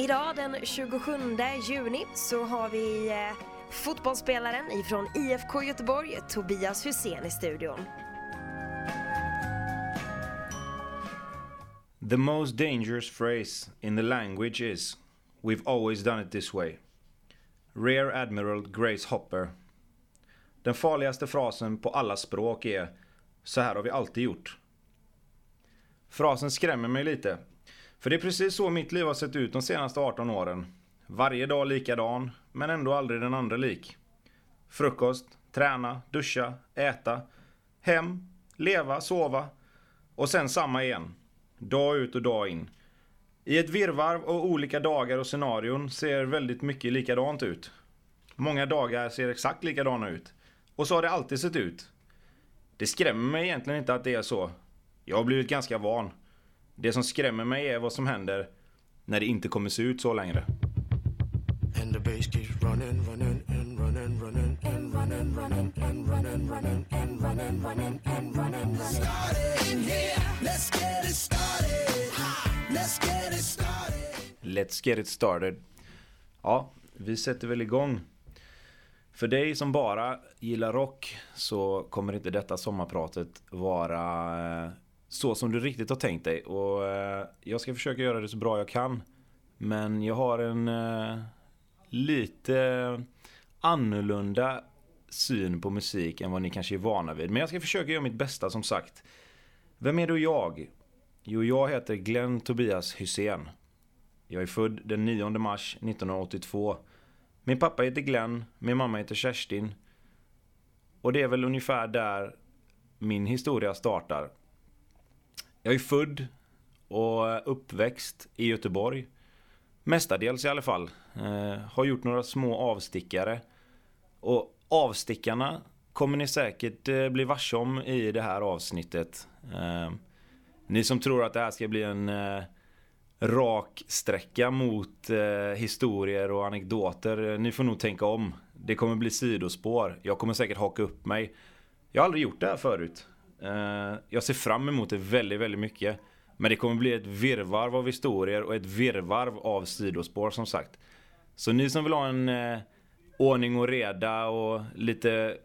Idag den 27 juni så har vi eh, fotbollsspelaren ifrån IFK Göteborg, Tobias Hysén i studion. The most dangerous phrase in the language is We've always done it this way. Rear Admiral Grace Hopper. Den farligaste frasen på alla språk är Så här har vi alltid gjort. Frasen skrämmer mig lite. För det är precis så mitt liv har sett ut de senaste 18 åren. Varje dag likadan, men ändå aldrig den andra lik. Frukost, träna, duscha, äta, hem, leva, sova och sen samma igen. Dag ut och dag in. I ett virrvarv av olika dagar och scenarion ser väldigt mycket likadant ut. Många dagar ser exakt likadana ut. Och så har det alltid sett ut. Det skrämmer mig egentligen inte att det är så. Jag har blivit ganska van. Det som skrämmer mig är vad som händer när det inte kommer se ut så längre. And the bass keeps running, running, and running, running, and running, running, and running, running, and running, running, and running, running. Started in here, let's get it started. Let's get it started. Let's get it started. Ja, vi sätter väl igång. För dig som bara gillar rock så kommer inte detta sommarpratet vara eh, så som du riktigt har tänkt dig. Och eh, jag ska försöka göra det så bra jag kan. Men jag har en eh, lite annorlunda syn på musik än vad ni kanske är vana vid. Men jag ska försöka göra mitt bästa som sagt. Vem är då jag? Jo, jag heter Glenn Tobias Hysén. Jag är född den 9 mars 1982. Min pappa heter Glenn, min mamma heter Kerstin. Och det är väl ungefär där min historia startar. Jag är född och uppväxt i Göteborg. Mestadels i alla fall. Eh, har gjort några små avstickare. Och avstickarna kommer ni säkert eh, bli varse om i det här avsnittet. Eh, ni som tror att det här ska bli en eh, rak sträcka mot eh, historier och anekdoter. Eh, ni får nog tänka om. Det kommer bli sidospår. Jag kommer säkert haka upp mig. Jag har aldrig gjort det här förut. Eh, jag ser fram emot det väldigt, väldigt mycket. Men det kommer bli ett virrvarv av historier och ett virrvarv av sidospår som sagt. Så ni som vill ha en eh, ordning och reda och lite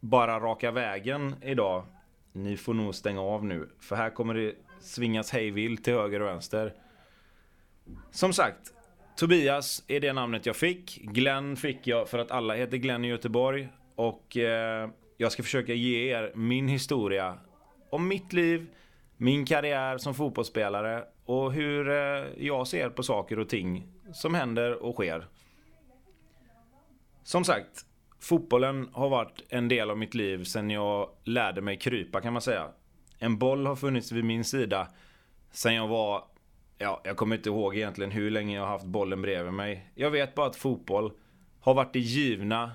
bara raka vägen idag. Ni får nog stänga av nu. För här kommer det svingas hejvilt till höger och vänster. Som sagt, Tobias är det namnet jag fick. Glenn fick jag för att alla heter Glenn i Göteborg. Och eh, jag ska försöka ge er min historia om mitt liv, min karriär som fotbollsspelare och hur eh, jag ser på saker och ting som händer och sker. Som sagt, fotbollen har varit en del av mitt liv sedan jag lärde mig krypa kan man säga. En boll har funnits vid min sida sen jag var, ja, jag kommer inte ihåg egentligen hur länge jag har haft bollen bredvid mig. Jag vet bara att fotboll har varit det givna,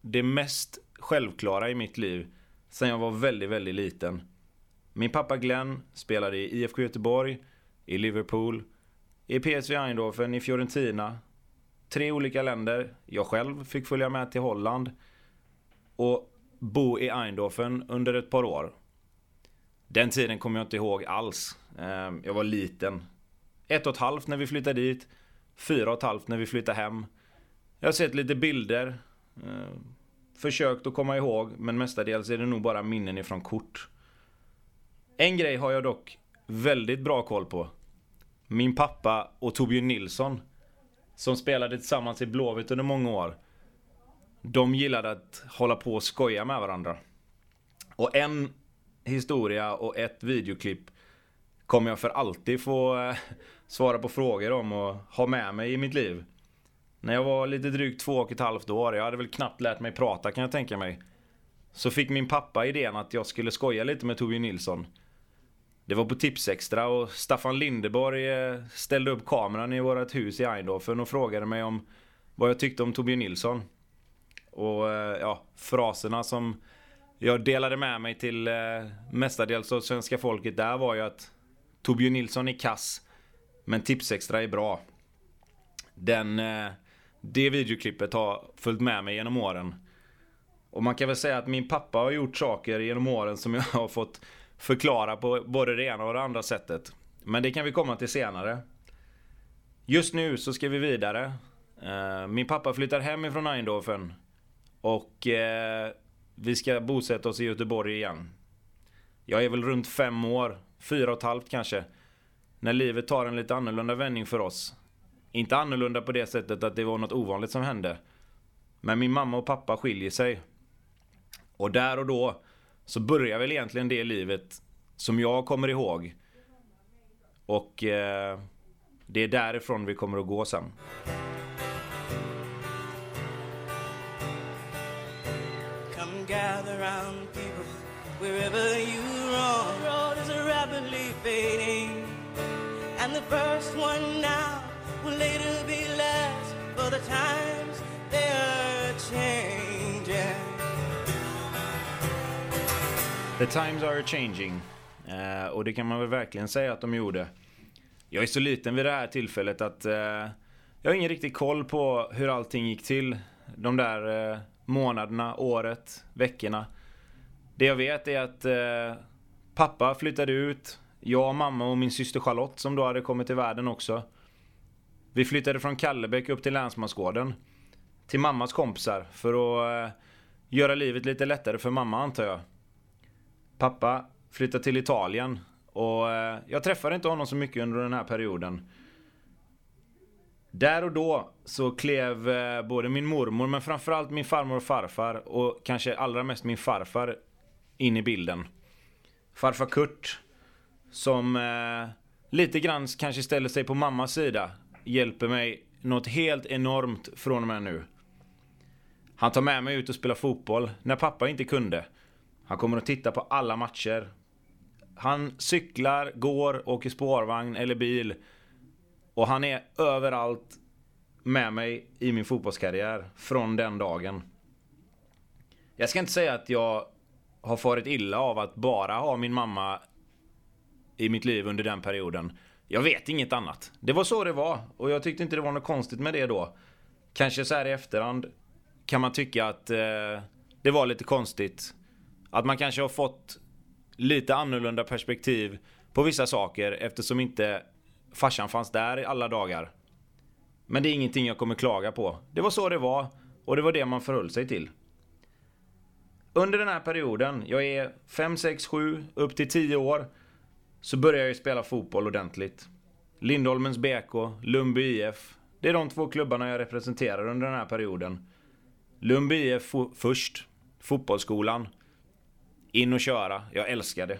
det mest självklara i mitt liv sen jag var väldigt, väldigt liten. Min pappa Glenn spelade i IFK Göteborg, i Liverpool, i PSV Eindhoven, i Fiorentina. Tre olika länder. Jag själv fick följa med till Holland. Och bo i Eindhoven under ett par år. Den tiden kommer jag inte ihåg alls. Ehm, jag var liten. Ett och ett halvt när vi flyttade dit. Fyra och ett halvt när vi flyttade hem. Jag har sett lite bilder. Ehm, Försökt att komma ihåg, men mestadels är det nog bara minnen ifrån kort. En grej har jag dock väldigt bra koll på. Min pappa och Torbjörn Nilsson, som spelade tillsammans i Blåvitt under många år. De gillade att hålla på och skoja med varandra. Och en historia och ett videoklipp kommer jag för alltid få eh, svara på frågor om och ha med mig i mitt liv. När jag var lite drygt två och ett halvt år, jag hade väl knappt lärt mig prata kan jag tänka mig. Så fick min pappa idén att jag skulle skoja lite med Torbjörn Nilsson. Det var på Tipsextra och Staffan Lindeborg eh, ställde upp kameran i vårt hus i Eindhoven och frågade mig om vad jag tyckte om Torbjörn Nilsson. Och eh, ja, fraserna som jag delade med mig till eh, mestadels av svenska folket där var ju att Torbjörn Nilsson är kass, men Tipsextra är bra. Den, eh, det videoklippet har följt med mig genom åren. Och man kan väl säga att min pappa har gjort saker genom åren som jag har fått förklara på både det ena och det andra sättet. Men det kan vi komma till senare. Just nu så ska vi vidare. Eh, min pappa flyttar hem ifrån Eindhoven. Och eh, vi ska bosätta oss i Göteborg igen. Jag är väl runt fem år, fyra och ett halvt kanske. När livet tar en lite annorlunda vändning för oss. Inte annorlunda på det sättet att det var något ovanligt som hände. Men min mamma och pappa skiljer sig. Och där och då så börjar väl egentligen det livet som jag kommer ihåg. Och eh, det är därifrån vi kommer att gå sen. Come gather round people wherever you roam. The road is rapidly fading, and the first one now will later be last. For the times they are changing. The times are changing. Uh, och det kan man väl verkligen säga att de gjorde. Jag är så liten vid det här tillfället att uh, jag har ingen riktig koll på hur allting gick till. De där uh, månaderna, året, veckorna. Det jag vet är att eh, pappa flyttade ut. Jag, mamma och min syster Charlotte som då hade kommit till världen också. Vi flyttade från Kallebäck upp till Länsmansgården. Till mammas kompisar för att eh, göra livet lite lättare för mamma antar jag. Pappa flyttade till Italien och eh, jag träffade inte honom så mycket under den här perioden. Där och då så klev eh, både min mormor men framförallt min farmor och farfar och kanske allra mest min farfar in i bilden. Farfar Kurt som eh, lite grann kanske ställer sig på mammas sida hjälper mig något helt enormt från och med nu. Han tar med mig ut och spelar fotboll när pappa inte kunde. Han kommer att titta på alla matcher. Han cyklar, går, åker spårvagn eller bil. Och han är överallt med mig i min fotbollskarriär från den dagen. Jag ska inte säga att jag har farit illa av att bara ha min mamma i mitt liv under den perioden. Jag vet inget annat. Det var så det var och jag tyckte inte det var något konstigt med det då. Kanske så här i efterhand kan man tycka att eh, det var lite konstigt. Att man kanske har fått lite annorlunda perspektiv på vissa saker eftersom inte farsan fanns där alla dagar. Men det är ingenting jag kommer klaga på. Det var så det var och det var det man förhöll sig till. Under den här perioden, jag är 5, 6, 7, upp till 10 år, så började jag spela fotboll ordentligt. Lindholmens BK, Lundby IF. Det är de två klubbarna jag representerar under den här perioden. Lundby IF först, fotbollsskolan. In och köra, jag älskar det.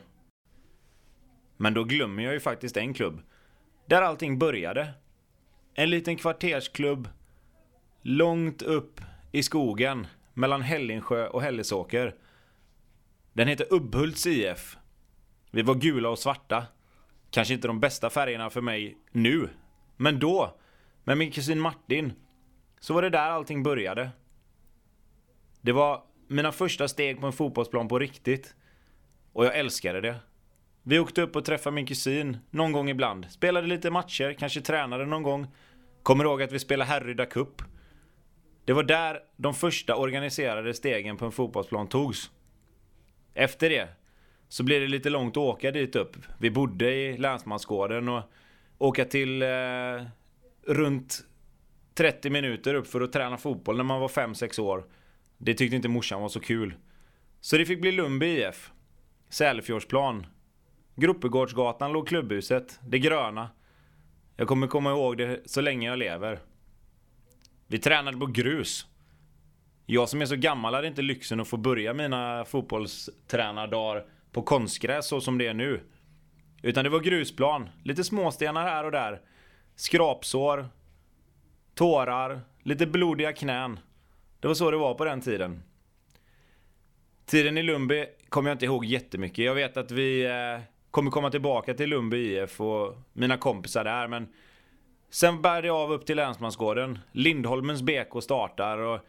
Men då glömmer jag ju faktiskt en klubb. Där allting började. En liten kvartersklubb. Långt upp i skogen. Mellan Hällingsjö och Hällesåker. Den heter Ubbhults IF. Vi var gula och svarta. Kanske inte de bästa färgerna för mig nu. Men då, med min kusin Martin, så var det där allting började. Det var mina första steg på en fotbollsplan på riktigt. Och jag älskade det. Vi åkte upp och träffade min kusin någon gång ibland. Spelade lite matcher, kanske tränade någon gång. Kommer ihåg att vi spelade Härryda Cup. Det var där de första organiserade stegen på en fotbollsplan togs. Efter det så blir det lite långt att åka dit upp. Vi bodde i Länsmansgården och åka till eh, runt 30 minuter upp för att träna fotboll när man var 5-6 år. Det tyckte inte morsan var så kul. Så det fick bli Lundby IF. Sälfjordsplan. Gruppegårdsgatan låg klubbhuset. Det gröna. Jag kommer komma ihåg det så länge jag lever. Vi tränade på grus. Jag som är så gammal hade inte lyxen att få börja mina fotbollstränardagar på konstgräs så som det är nu. Utan det var grusplan, lite småstenar här och där. Skrapsår, tårar, lite blodiga knän. Det var så det var på den tiden. Tiden i Lundby kommer jag inte ihåg jättemycket. Jag vet att vi eh, kommer komma tillbaka till Lundby IF och mina kompisar där men Sen bär det av upp till Länsmansgården. Lindholmens BK startar och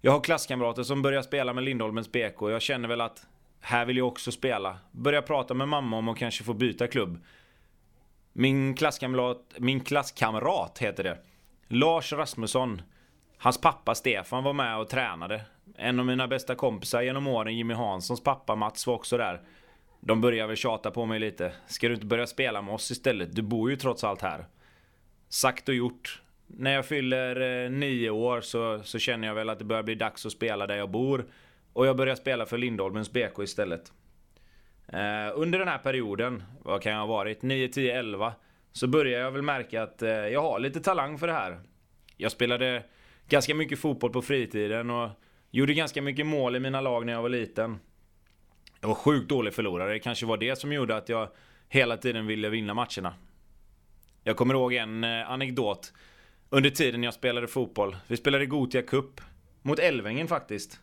jag har klasskamrater som börjar spela med Lindholmens BK. Jag känner väl att här vill jag också spela. Börja prata med mamma om att kanske få byta klubb. Min klasskamrat, min klasskamrat heter det. Lars Rasmusson. Hans pappa Stefan var med och tränade. En av mina bästa kompisar genom åren, Jimmy Hanssons pappa Mats var också där. De börjar väl tjata på mig lite. Ska du inte börja spela med oss istället? Du bor ju trots allt här. sagt och gjort. När jag fyller eh, nio år så, så känner jag väl att det börjar bli dags att spela där jag bor. Och jag började spela för Lindholmens BK istället. Eh, under den här perioden, vad kan jag ha varit, 9, 10, 11. Så började jag väl märka att eh, jag har lite talang för det här. Jag spelade ganska mycket fotboll på fritiden och gjorde ganska mycket mål i mina lag när jag var liten. Jag var sjukt dålig förlorare, det kanske var det som gjorde att jag hela tiden ville vinna matcherna. Jag kommer ihåg en eh, anekdot under tiden jag spelade fotboll. Vi spelade Gotia Cup mot Elvängen faktiskt.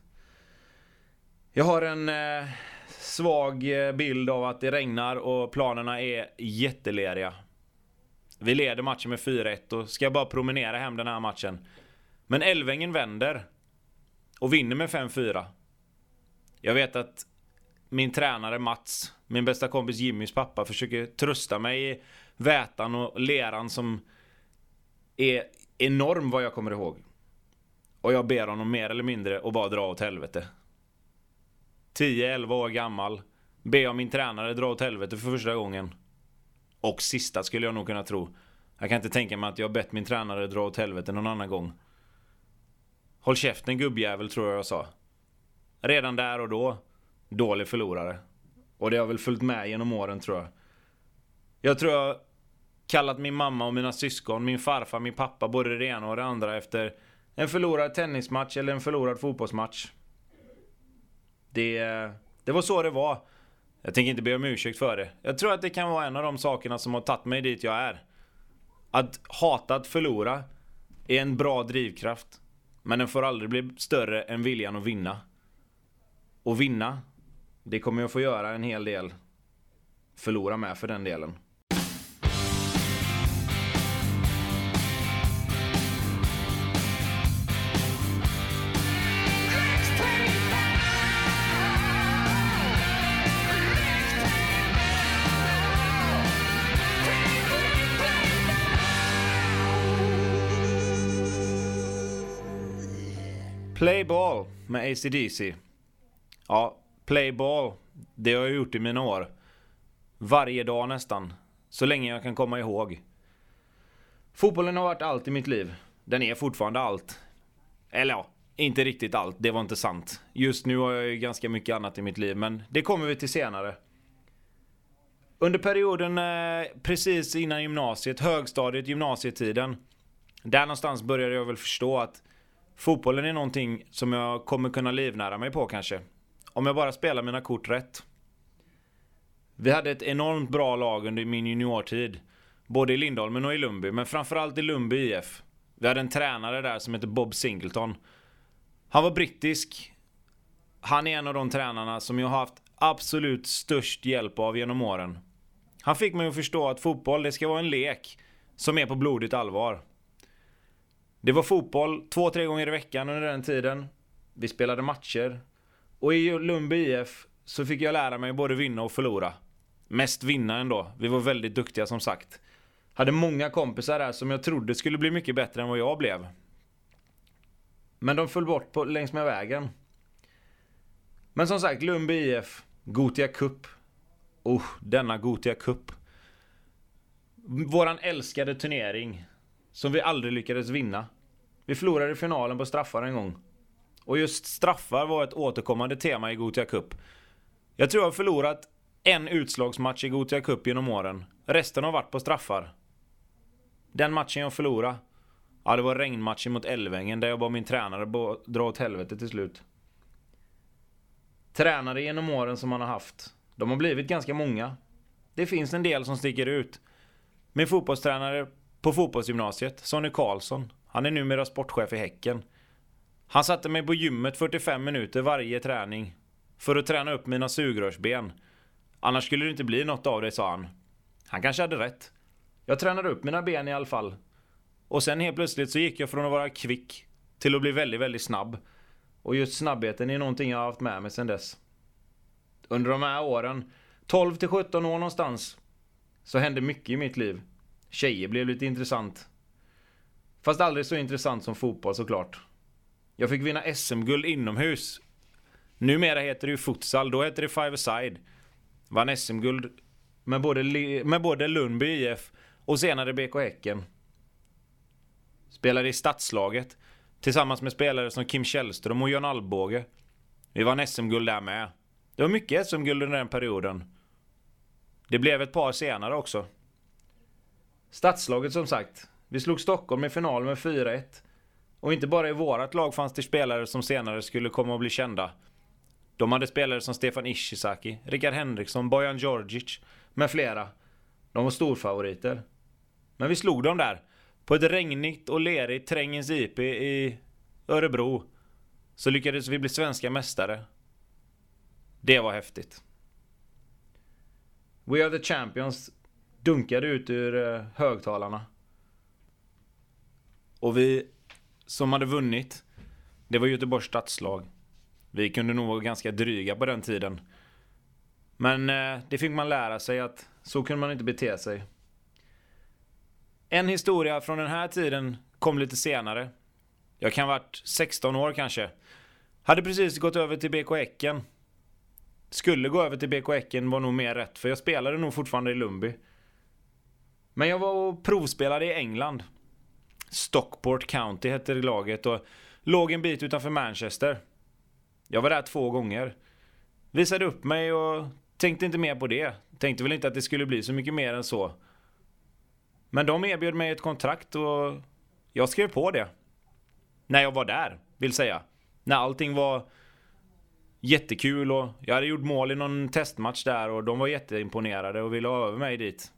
Jag har en eh, svag eh, bild av att det regnar och planerna är jätteleriga. Vi leder matchen med 4-1 och ska bara promenera hem den här matchen. Men Elvängen vänder. Och vinner med 5-4. Jag vet att min tränare Mats, min bästa kompis Jimmys pappa, försöker trösta mig i vätan och leran som är enorm vad jag kommer ihåg. Och jag ber honom mer eller mindre att bara dra åt helvete. 10-11 år gammal. Ber jag min tränare dra åt helvete för första gången. Och sista skulle jag nog kunna tro. Jag kan inte tänka mig att jag bett min tränare dra åt helvete någon annan gång. Håll käften gubbjävel tror jag jag sa. Redan där och då, dålig förlorare. Och det har väl följt med genom åren tror jag. Jag tror jag kallat min mamma och mina syskon, min farfar, min pappa, både det ena och det andra efter en förlorad tennismatch eller en förlorad fotbollsmatch. Det, det var så det var. Jag tänker inte be om ursäkt för det. Jag tror att det kan vara en av de sakerna som har tagit mig dit jag är. Att hata att förlora är en bra drivkraft. Men den får aldrig bli större än viljan att vinna. Och vinna, det kommer jag få göra en hel del. Förlora med för den delen. Play ball med ACDC. Ja, play ball. Det har jag gjort i mina år. Varje dag nästan. Så länge jag kan komma ihåg. Fotbollen har varit allt i mitt liv. Den är fortfarande allt. Eller ja, inte riktigt allt. Det var inte sant. Just nu har jag ju ganska mycket annat i mitt liv, men det kommer vi till senare. Under perioden eh, precis innan gymnasiet, högstadiet, gymnasietiden. Där någonstans började jag väl förstå att Fotbollen är någonting som jag kommer kunna livnära mig på kanske. Om jag bara spelar mina kort rätt. Vi hade ett enormt bra lag under min juniortid. Både i Lindholmen och i Lundby, men framförallt i Lundby IF. Vi hade en tränare där som heter Bob Singleton. Han var brittisk. Han är en av de tränarna som jag har haft absolut störst hjälp av genom åren. Han fick mig att förstå att fotboll, det ska vara en lek som är på blodigt allvar. Det var fotboll två, tre gånger i veckan under den tiden. Vi spelade matcher. Och i Lundby IF så fick jag lära mig både vinna och förlora. Mest vinna ändå. Vi var väldigt duktiga som sagt. Hade många kompisar där som jag trodde skulle bli mycket bättre än vad jag blev. Men de föll bort på, längs med vägen. Men som sagt, Lundby IF, Gotia Cup. Oh, denna Gotia Cup. Våran älskade turnering som vi aldrig lyckades vinna. Vi förlorade finalen på straffar en gång. Och just straffar var ett återkommande tema i Gothia Cup. Jag tror jag har förlorat en utslagsmatch i Gothia Cup genom åren. Resten har varit på straffar. Den matchen jag förlorade, ja det var regnmatchen mot Älvängen där jag bad min tränare dra åt helvete till slut. Tränare genom åren som man har haft, de har blivit ganska många. Det finns en del som sticker ut. Min fotbollstränare på fotbollsgymnasiet, Sonny Karlsson. Han är numera sportchef i Häcken. Han satte mig på gymmet 45 minuter varje träning. För att träna upp mina sugrörsben. Annars skulle det inte bli något av det, sa han. Han kanske hade rätt. Jag tränade upp mina ben i alla fall. Och sen helt plötsligt så gick jag från att vara kvick till att bli väldigt, väldigt snabb. Och just snabbheten är någonting jag har haft med mig sen dess. Under de här åren, 12 till 17 år någonstans, så hände mycket i mitt liv. Tjejer blev lite intressant. Fast aldrig så intressant som fotboll såklart. Jag fick vinna SM-guld inomhus. Numera heter det ju futsal, då heter det five-a-side. Vann SM-guld med både, med både Lundby IF och senare BK Häcken. Spelade i stadslaget. Tillsammans med spelare som Kim Källström och Jan Alvbåge. Vi vann SM-guld där med. Det var mycket SM-guld under den perioden. Det blev ett par senare också. Stadslaget som sagt. Vi slog Stockholm i final med 4-1. Och inte bara i vårat lag fanns det spelare som senare skulle komma att bli kända. De hade spelare som Stefan Ishizaki, Rickard Henriksson, Bojan Djordjic med flera. De var storfavoriter. Men vi slog dem där. På ett regnigt och lerigt Trängens IP i Örebro. Så lyckades vi bli svenska mästare. Det var häftigt. We are the champions dunkade ut ur eh, högtalarna. Och vi som hade vunnit, det var Göteborgs stadslag. Vi kunde nog vara ganska dryga på den tiden. Men eh, det fick man lära sig att så kunde man inte bete sig. En historia från den här tiden kom lite senare. Jag kan ha varit 16 år kanske. Hade precis gått över till BK Häcken. Skulle gå över till BK Häcken var nog mer rätt, för jag spelade nog fortfarande i Lundby. Men jag var och provspelade i England. Stockport County hette laget och låg en bit utanför Manchester. Jag var där två gånger. Visade upp mig och tänkte inte mer på det. Tänkte väl inte att det skulle bli så mycket mer än så. Men de erbjöd mig ett kontrakt och jag skrev på det. När jag var där, vill säga. När allting var jättekul och jag hade gjort mål i någon testmatch där och de var jätteimponerade och ville ha över mig dit.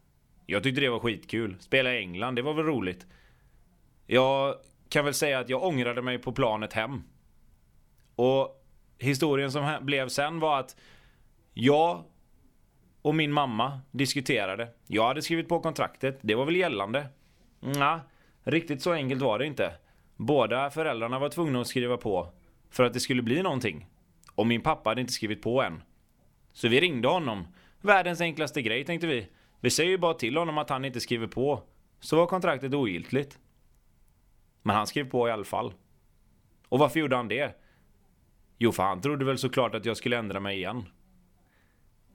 Jag tyckte det var skitkul. Spela i England, det var väl roligt. Jag kan väl säga att jag ångrade mig på planet hem. Och historien som blev sen var att jag och min mamma diskuterade. Jag hade skrivit på kontraktet, det var väl gällande? Nej, riktigt så enkelt var det inte. Båda föräldrarna var tvungna att skriva på för att det skulle bli någonting. Och min pappa hade inte skrivit på än. Så vi ringde honom. Världens enklaste grej tänkte vi. Vi säger ju bara till honom att han inte skriver på. Så var kontraktet ogiltigt. Men han skrev på i alla fall. Och varför gjorde han det? Jo, för han trodde väl såklart att jag skulle ändra mig igen.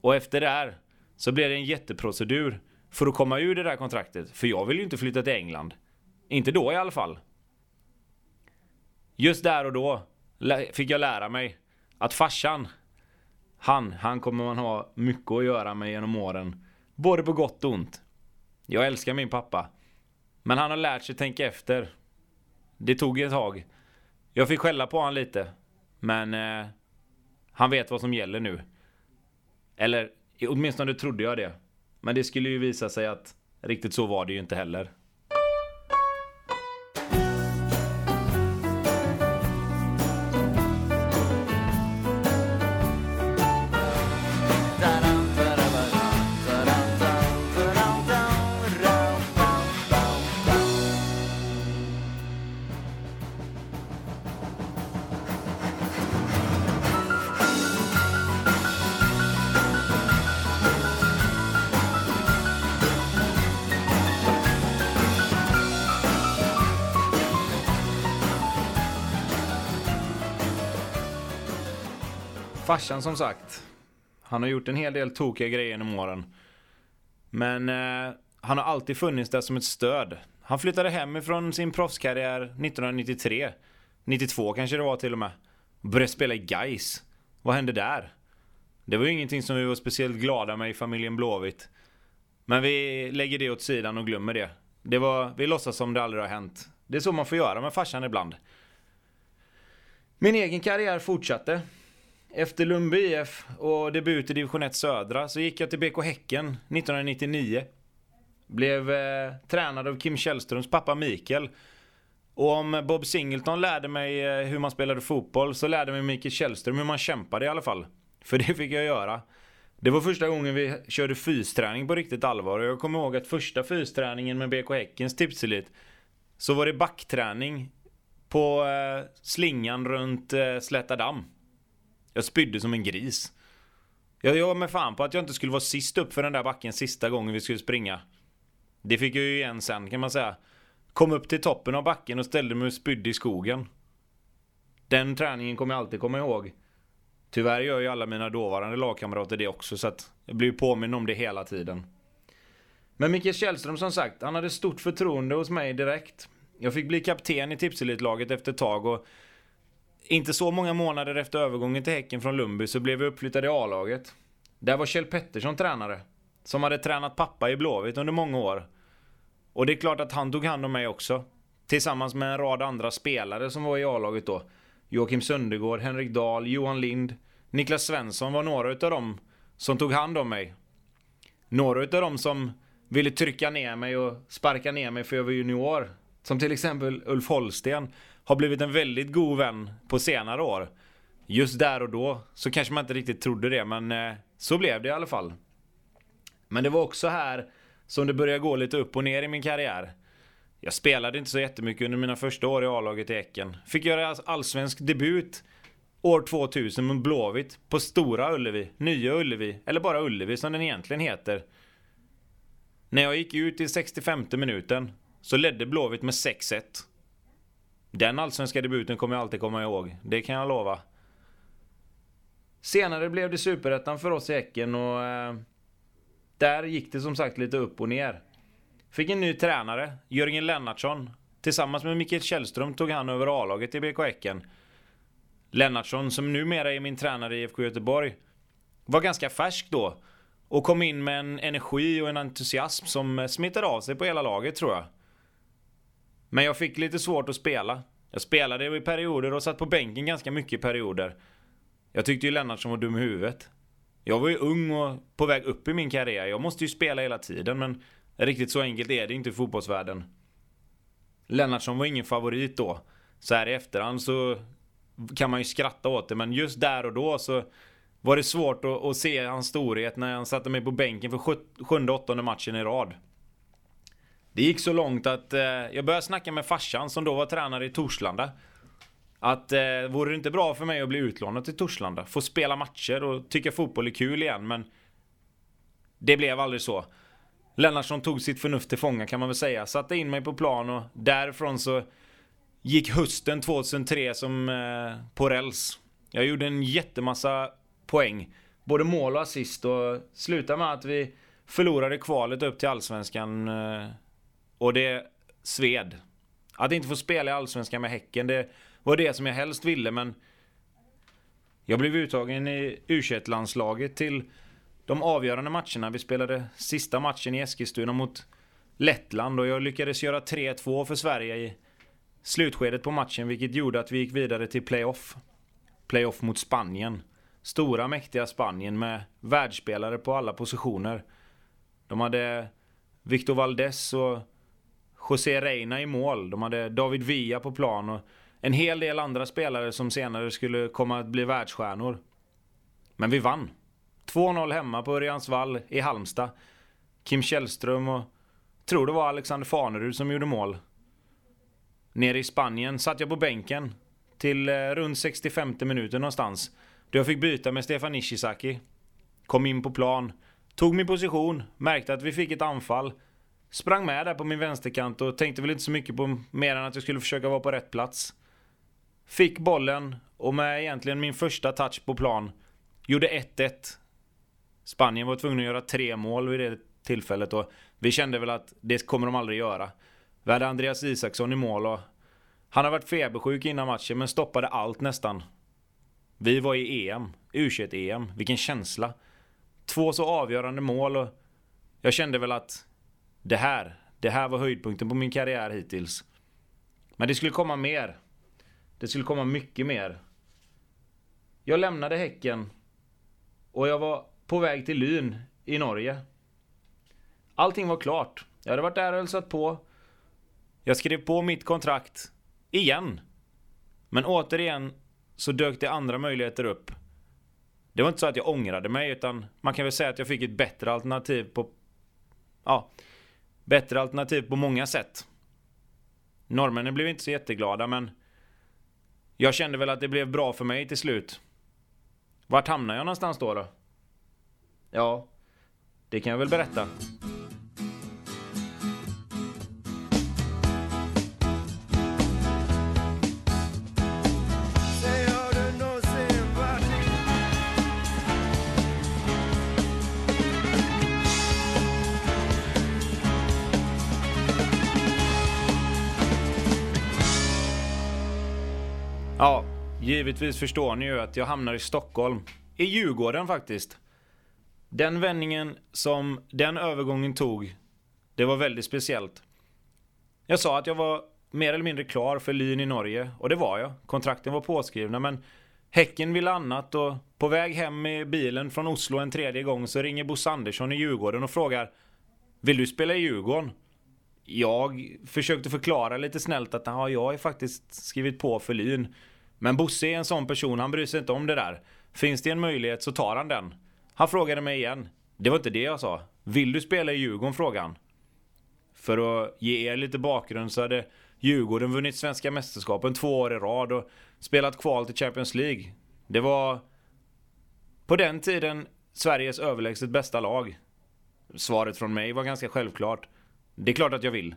Och efter det här så blev det en jätteprocedur för att komma ur det där kontraktet. För jag vill ju inte flytta till England. Inte då i alla fall. Just där och då fick jag lära mig att farsan, han, han kommer man ha mycket att göra med genom åren. Både på gott och ont. Jag älskar min pappa. Men han har lärt sig tänka efter. Det tog ett tag. Jag fick skälla på honom lite. Men eh, han vet vad som gäller nu. Eller åtminstone trodde jag det. Men det skulle ju visa sig att riktigt så var det ju inte heller. Farsan som sagt. Han har gjort en hel del tokiga grejer genom åren. Men eh, han har alltid funnits där som ett stöd. Han flyttade hemifrån sin proffskarriär 1993. 92 kanske det var till och med. Började spela i Gais. Vad hände där? Det var ju ingenting som vi var speciellt glada med i familjen Blåvitt. Men vi lägger det åt sidan och glömmer det. det var, vi låtsas som det aldrig har hänt. Det är så man får göra med farsan ibland. Min egen karriär fortsatte. Efter Lundby IF och debut i division 1 södra så gick jag till BK Häcken 1999. Blev eh, tränad av Kim Källströms pappa Mikael. Och om Bob Singleton lärde mig eh, hur man spelade fotboll så lärde mig Mikael Källström hur man kämpade i alla fall. För det fick jag göra. Det var första gången vi körde fysträning på riktigt allvar och jag kommer ihåg att första fysträningen med BK Häckens tipselit så var det backträning på eh, slingan runt eh, Slätta damm. Jag spydde som en gris. Jag gör mig fan på att jag inte skulle vara sist upp för den där backen sista gången vi skulle springa. Det fick jag ju igen sen kan man säga. Kom upp till toppen av backen och ställde mig och spydde i skogen. Den träningen kommer jag alltid komma ihåg. Tyvärr gör ju alla mina dåvarande lagkamrater det också så att jag blir påminn om det hela tiden. Men Mikael Källström som sagt, han hade stort förtroende hos mig direkt. Jag fick bli kapten i Tipselitlaget efter ett tag och inte så många månader efter övergången till Häcken från Lundby så blev vi uppflyttade i A-laget. Där var Kjell Pettersson tränare. Som hade tränat pappa i Blåvitt under många år. Och det är klart att han tog hand om mig också. Tillsammans med en rad andra spelare som var i A-laget då. Joakim Söndergård, Henrik Dahl, Johan Lind, Niklas Svensson var några utav dem som tog hand om mig. Några utav dem som ville trycka ner mig och sparka ner mig för jag var junior. Som till exempel Ulf Holsten har blivit en väldigt god vän på senare år. Just där och då så kanske man inte riktigt trodde det men eh, så blev det i alla fall. Men det var också här som det började gå lite upp och ner i min karriär. Jag spelade inte så jättemycket under mina första år i A-laget i Häcken. Fick göra allsvensk debut år 2000 med Blåvitt på Stora Ullevi, Nya Ullevi, eller bara Ullevi som den egentligen heter. När jag gick ut i 65 minuten så ledde Blåvitt med 6-1. Den allsvenska debuten kommer jag alltid komma ihåg, det kan jag lova. Senare blev det superettan för oss i Häcken och eh, där gick det som sagt lite upp och ner. Fick en ny tränare, Jörgen Lennartsson. Tillsammans med Mikael Källström tog han över A-laget i BK Häcken. Lennartsson, som numera är min tränare i IFK Göteborg, var ganska färsk då. Och kom in med en energi och en entusiasm som eh, smittade av sig på hela laget tror jag. Men jag fick lite svårt att spela. Jag spelade i perioder och satt på bänken ganska mycket i perioder. Jag tyckte ju Lennartsson var dum i huvudet. Jag var ju ung och på väg upp i min karriär. Jag måste ju spela hela tiden men riktigt så enkelt är det inte i fotbollsvärlden. Lennartsson var ingen favorit då. Så här i efterhand så kan man ju skratta åt det men just där och då så var det svårt att, att se hans storhet när han satte mig på bänken för sjunde, åttonde matchen i rad. Det gick så långt att eh, jag började snacka med farsan som då var tränare i Torslanda. Att eh, vore det inte bra för mig att bli utlånad till Torslanda? Få spela matcher och tycka fotboll är kul igen men Det blev aldrig så. Lennartsson tog sitt förnuft till fånga kan man väl säga. Satte in mig på plan och därifrån så gick hösten 2003 som eh, på räls. Jag gjorde en jättemassa poäng. Både mål och assist och slutade med att vi förlorade kvalet upp till Allsvenskan. Eh, och det sved. Att inte få spela i Allsvenskan med Häcken, det var det som jag helst ville men jag blev uttagen i U21-landslaget till de avgörande matcherna. Vi spelade sista matchen i Eskilstuna mot Lettland och jag lyckades göra 3-2 för Sverige i slutskedet på matchen vilket gjorde att vi gick vidare till playoff. Playoff mot Spanien. Stora mäktiga Spanien med världsspelare på alla positioner. De hade Victor Valdes och José Reina i mål. De hade David Villa på plan och en hel del andra spelare som senare skulle komma att bli världsstjärnor. Men vi vann. 2-0 hemma på Örjansvall i Halmstad. Kim Källström och tror det var Alexander Fanerud som gjorde mål. Nere i Spanien satt jag på bänken till eh, runt 65 minuter någonstans. Då jag fick byta med Stefan Ishizaki. Kom in på plan, tog min position, märkte att vi fick ett anfall. Sprang med där på min vänsterkant och tänkte väl inte så mycket på mer än att jag skulle försöka vara på rätt plats. Fick bollen och med egentligen min första touch på plan gjorde 1-1. Spanien var tvungna att göra tre mål vid det tillfället och vi kände väl att det kommer de aldrig göra. Vi hade Andreas Isaksson i mål och han har varit febersjuk innan matchen men stoppade allt nästan. Vi var i EM, U21-EM, vilken känsla. Två så avgörande mål och jag kände väl att det här, det här var höjdpunkten på min karriär hittills. Men det skulle komma mer. Det skulle komma mycket mer. Jag lämnade Häcken och jag var på väg till Lyn i Norge. Allting var klart. Jag hade varit där och hälsat på. Jag skrev på mitt kontrakt. Igen. Men återigen så dök det andra möjligheter upp. Det var inte så att jag ångrade mig utan man kan väl säga att jag fick ett bättre alternativ på... Ja. Bättre alternativ på många sätt. Norrmännen blev inte så jätteglada men... Jag kände väl att det blev bra för mig till slut. Vart hamnar jag någonstans då då? Ja, det kan jag väl berätta. Givetvis förstår ni ju att jag hamnar i Stockholm. I Djurgården faktiskt. Den vändningen som den övergången tog, det var väldigt speciellt. Jag sa att jag var mer eller mindre klar för Lyn i Norge, och det var jag. Kontrakten var påskrivna, men Häcken ville annat och på väg hem i bilen från Oslo en tredje gång så ringer Bosse Andersson i Djurgården och frågar Vill du spela i Djurgården? Jag försökte förklara lite snällt att jag har faktiskt skrivit på för Lyn. Men Bosse är en sån person, han bryr sig inte om det där. Finns det en möjlighet så tar han den. Han frågade mig igen. Det var inte det jag sa. Vill du spela i Djurgården? frågade han. För att ge er lite bakgrund så hade Djurgården vunnit svenska mästerskapen två år i rad och spelat kval till Champions League. Det var på den tiden Sveriges överlägset bästa lag. Svaret från mig var ganska självklart. Det är klart att jag vill.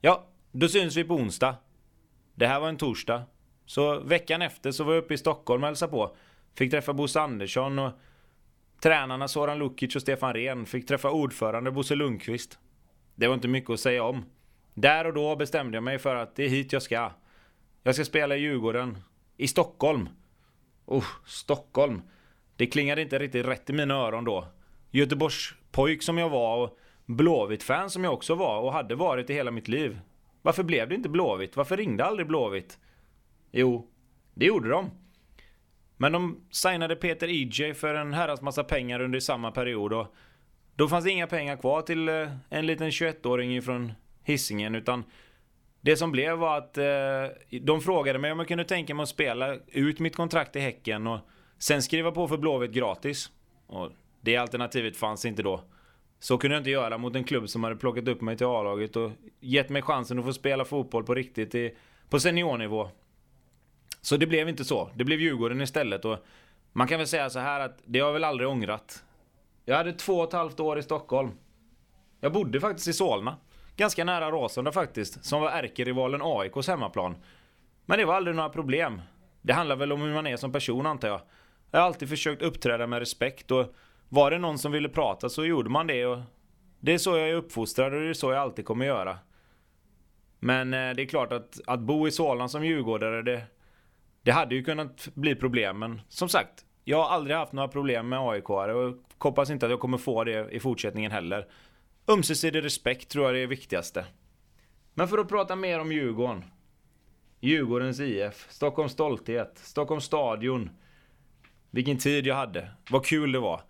Ja, då syns vi på onsdag. Det här var en torsdag. Så veckan efter så var jag uppe i Stockholm och hälsade på. Fick träffa Bosse Andersson och tränarna Soran Lukic och Stefan Rehn. Fick träffa ordförande Bosse Lundqvist. Det var inte mycket att säga om. Där och då bestämde jag mig för att det är hit jag ska. Jag ska spela i Djurgården. I Stockholm. Oh, Stockholm. Det klingade inte riktigt rätt i mina öron då. Göteborgs pojk som jag var och Blåvitt-fan som jag också var och hade varit i hela mitt liv. Varför blev det inte Blåvitt? Varför ringde aldrig Blåvitt? Jo, det gjorde de. Men de signade Peter EJ för en herrans massa pengar under samma period och då fanns det inga pengar kvar till eh, en liten 21-åring från Hisingen utan det som blev var att eh, de frågade mig om jag kunde tänka mig att spela ut mitt kontrakt i Häcken och sen skriva på för Blåvitt gratis. Och det alternativet fanns inte då. Så kunde jag inte göra mot en klubb som hade plockat upp mig till A-laget och gett mig chansen att få spela fotboll på riktigt i, på seniornivå. Så det blev inte så. Det blev Djurgården istället och man kan väl säga så här att det har jag väl aldrig ångrat. Jag hade två och ett halvt år i Stockholm. Jag bodde faktiskt i Solna. Ganska nära Råsunda faktiskt, som var ärkerivalen AIKs hemmaplan. Men det var aldrig några problem. Det handlar väl om hur man är som person antar jag. Jag har alltid försökt uppträda med respekt och var det någon som ville prata så gjorde man det och det är så jag är uppfostrad och det är så jag alltid kommer göra. Men eh, det är klart att, att bo i Solna som djurgårdare det, det hade ju kunnat bli problem men som sagt Jag har aldrig haft några problem med aik och hoppas inte att jag kommer få det i fortsättningen heller. Ömsesidig respekt tror jag är det viktigaste. Men för att prata mer om Djurgården. Djurgårdens IF, Stockholms stolthet, Stockholms stadion. Vilken tid jag hade. Vad kul det var.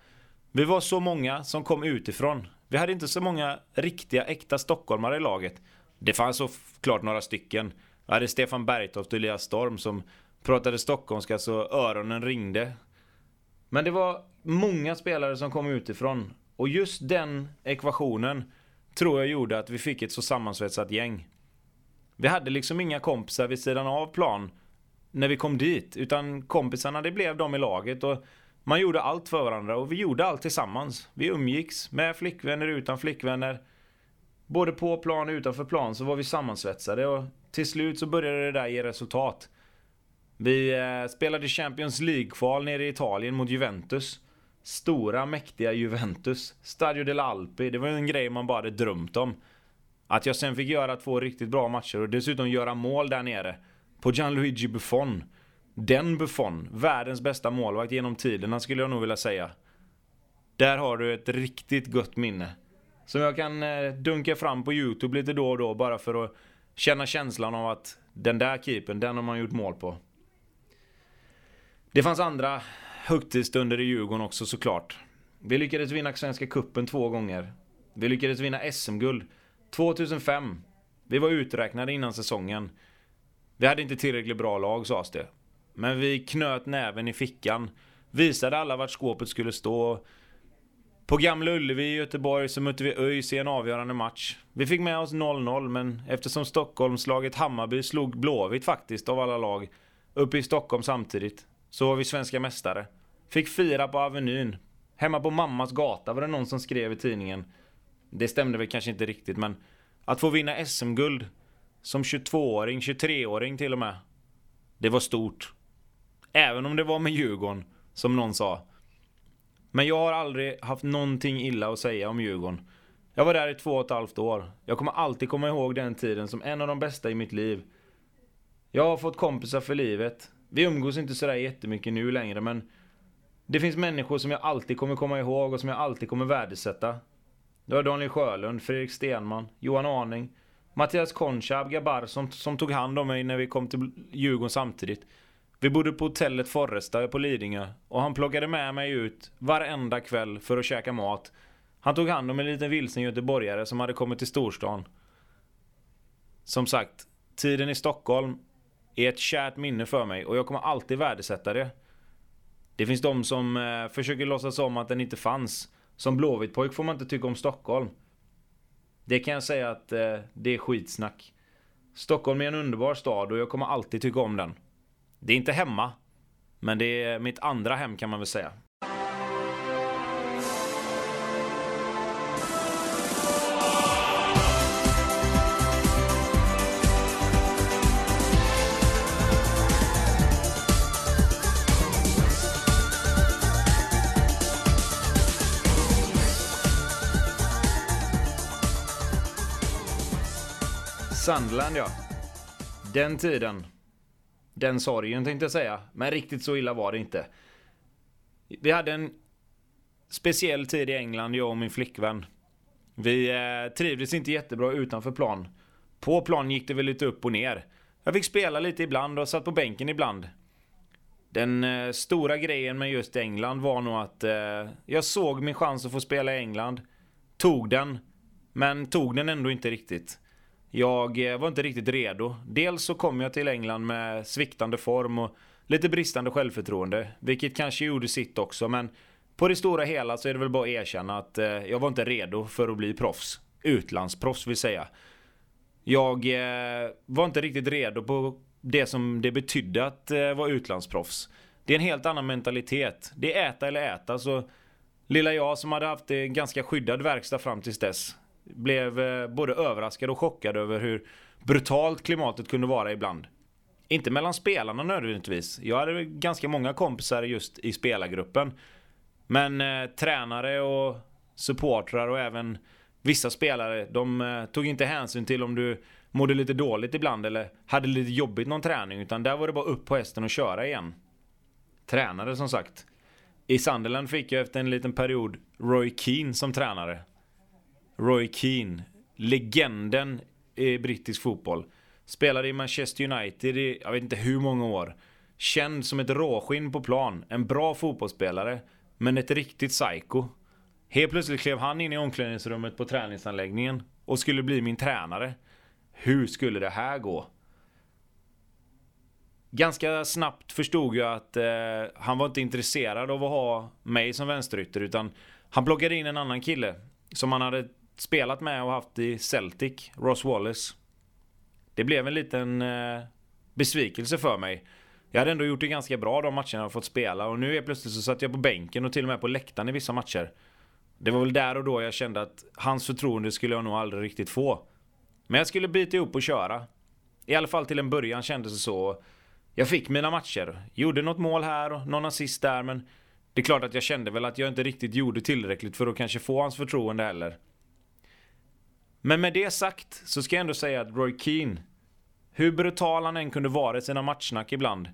Vi var så många som kom utifrån. Vi hade inte så många riktiga äkta stockholmare i laget. Det fanns såklart några stycken. Vi hade Stefan Bergtoft och Elias Storm som pratade stockholmska så öronen ringde. Men det var många spelare som kom utifrån. Och just den ekvationen tror jag gjorde att vi fick ett så sammansvetsat gäng. Vi hade liksom inga kompisar vid sidan av plan när vi kom dit. Utan kompisarna det blev de i laget. Och man gjorde allt för varandra och vi gjorde allt tillsammans. Vi umgicks med flickvänner, utan flickvänner. Både på plan och utanför plan så var vi sammansvetsade och till slut så började det där ge resultat. Vi eh, spelade Champions League-kval nere i Italien mot Juventus. Stora, mäktiga Juventus. Stadio dell'Alpi, det var ju en grej man bara hade drömt om. Att jag sen fick göra två riktigt bra matcher och dessutom göra mål där nere. På Gianluigi Buffon. Den Buffon, världens bästa målvakt genom tiderna skulle jag nog vilja säga. Där har du ett riktigt gött minne. Som jag kan eh, dunka fram på Youtube lite då och då bara för att känna känslan av att den där keepern, den har man gjort mål på. Det fanns andra högtidsstunder i Djurgården också såklart. Vi lyckades vinna Svenska Kuppen två gånger. Vi lyckades vinna SM-guld 2005. Vi var uträknade innan säsongen. Vi hade inte tillräckligt bra lag sades det. Men vi knöt näven i fickan. Visade alla vart skåpet skulle stå. På Gamla Ullevi i Göteborg så mötte vi ÖIS i en avgörande match. Vi fick med oss 0-0 men eftersom Stockholmslaget Hammarby slog Blåvitt faktiskt av alla lag uppe i Stockholm samtidigt så var vi svenska mästare. Fick fira på Avenyn. Hemma på mammas gata var det någon som skrev i tidningen. Det stämde väl kanske inte riktigt men att få vinna SM-guld som 22-åring, 23-åring till och med. Det var stort. Även om det var med Djurgården, som någon sa. Men jag har aldrig haft någonting illa att säga om Djurgården. Jag var där i två och ett halvt år. Jag kommer alltid komma ihåg den tiden som en av de bästa i mitt liv. Jag har fått kompisar för livet. Vi umgås inte sådär jättemycket nu längre men det finns människor som jag alltid kommer komma ihåg och som jag alltid kommer värdesätta. Det var Daniel Sjölund, Fredrik Stenman, Johan Arning, Mattias Concha, Abgabar som, som tog hand om mig när vi kom till Djurgården samtidigt. Vi bodde på hotellet Forresta på Lidingö och han plockade med mig ut varenda kväll för att käka mat. Han tog hand om en liten vilsen göteborgare som hade kommit till storstan. Som sagt, tiden i Stockholm är ett kärt minne för mig och jag kommer alltid värdesätta det. Det finns de som eh, försöker låtsas om att den inte fanns. Som blåvitt pojk får man inte tycka om Stockholm. Det kan jag säga att eh, det är skitsnack. Stockholm är en underbar stad och jag kommer alltid tycka om den. Det är inte hemma. Men det är mitt andra hem kan man väl säga. Sunderland ja. Den tiden. Den sorgen tänkte jag säga. Men riktigt så illa var det inte. Vi hade en speciell tid i England, jag och min flickvän. Vi eh, trivdes inte jättebra utanför plan. På plan gick det väl lite upp och ner. Jag fick spela lite ibland och satt på bänken ibland. Den eh, stora grejen med just England var nog att eh, jag såg min chans att få spela i England. Tog den. Men tog den ändå inte riktigt. Jag eh, var inte riktigt redo. Dels så kom jag till England med sviktande form och lite bristande självförtroende. Vilket kanske gjorde sitt också men på det stora hela så är det väl bara att erkänna att eh, jag var inte redo för att bli proffs. Utlandsproffs vill säga. Jag eh, var inte riktigt redo på det som det betydde att vara utlandsproffs. Det är en helt annan mentalitet. Det är äta eller äta så lilla jag som hade haft en ganska skyddad verkstad fram tills dess blev eh, både överraskad och chockad över hur brutalt klimatet kunde vara ibland. Inte mellan spelarna nödvändigtvis. Jag hade ganska många kompisar just i spelargruppen. Men eh, tränare och supportrar och även vissa spelare, de eh, tog inte hänsyn till om du mådde lite dåligt ibland eller hade lite jobbigt någon träning. Utan där var det bara upp på hästen och köra igen. Tränare som sagt. I Sunderland fick jag efter en liten period Roy Keane som tränare. Roy Keane. Legenden i brittisk fotboll. Spelade i Manchester United i, jag vet inte hur många år. Känd som ett råskinn på plan. En bra fotbollsspelare. Men ett riktigt psycho. Helt plötsligt klev han in i omklädningsrummet på träningsanläggningen och skulle bli min tränare. Hur skulle det här gå? Ganska snabbt förstod jag att eh, han var inte intresserad av att ha mig som vänsterytter utan han plockade in en annan kille som han hade spelat med och haft i Celtic, Ross Wallace. Det blev en liten eh, besvikelse för mig. Jag hade ändå gjort det ganska bra de matcherna jag fått spela och nu är plötsligt så satt jag på bänken och till och med på läktaren i vissa matcher. Det var väl där och då jag kände att hans förtroende skulle jag nog aldrig riktigt få. Men jag skulle byta ihop och köra. I alla fall till en början kändes det så. Jag fick mina matcher. Gjorde något mål här och någon assist där men det är klart att jag kände väl att jag inte riktigt gjorde tillräckligt för att kanske få hans förtroende heller. Men med det sagt så ska jag ändå säga att Roy Keane, hur brutal han än kunde vara i sina matchsnack ibland,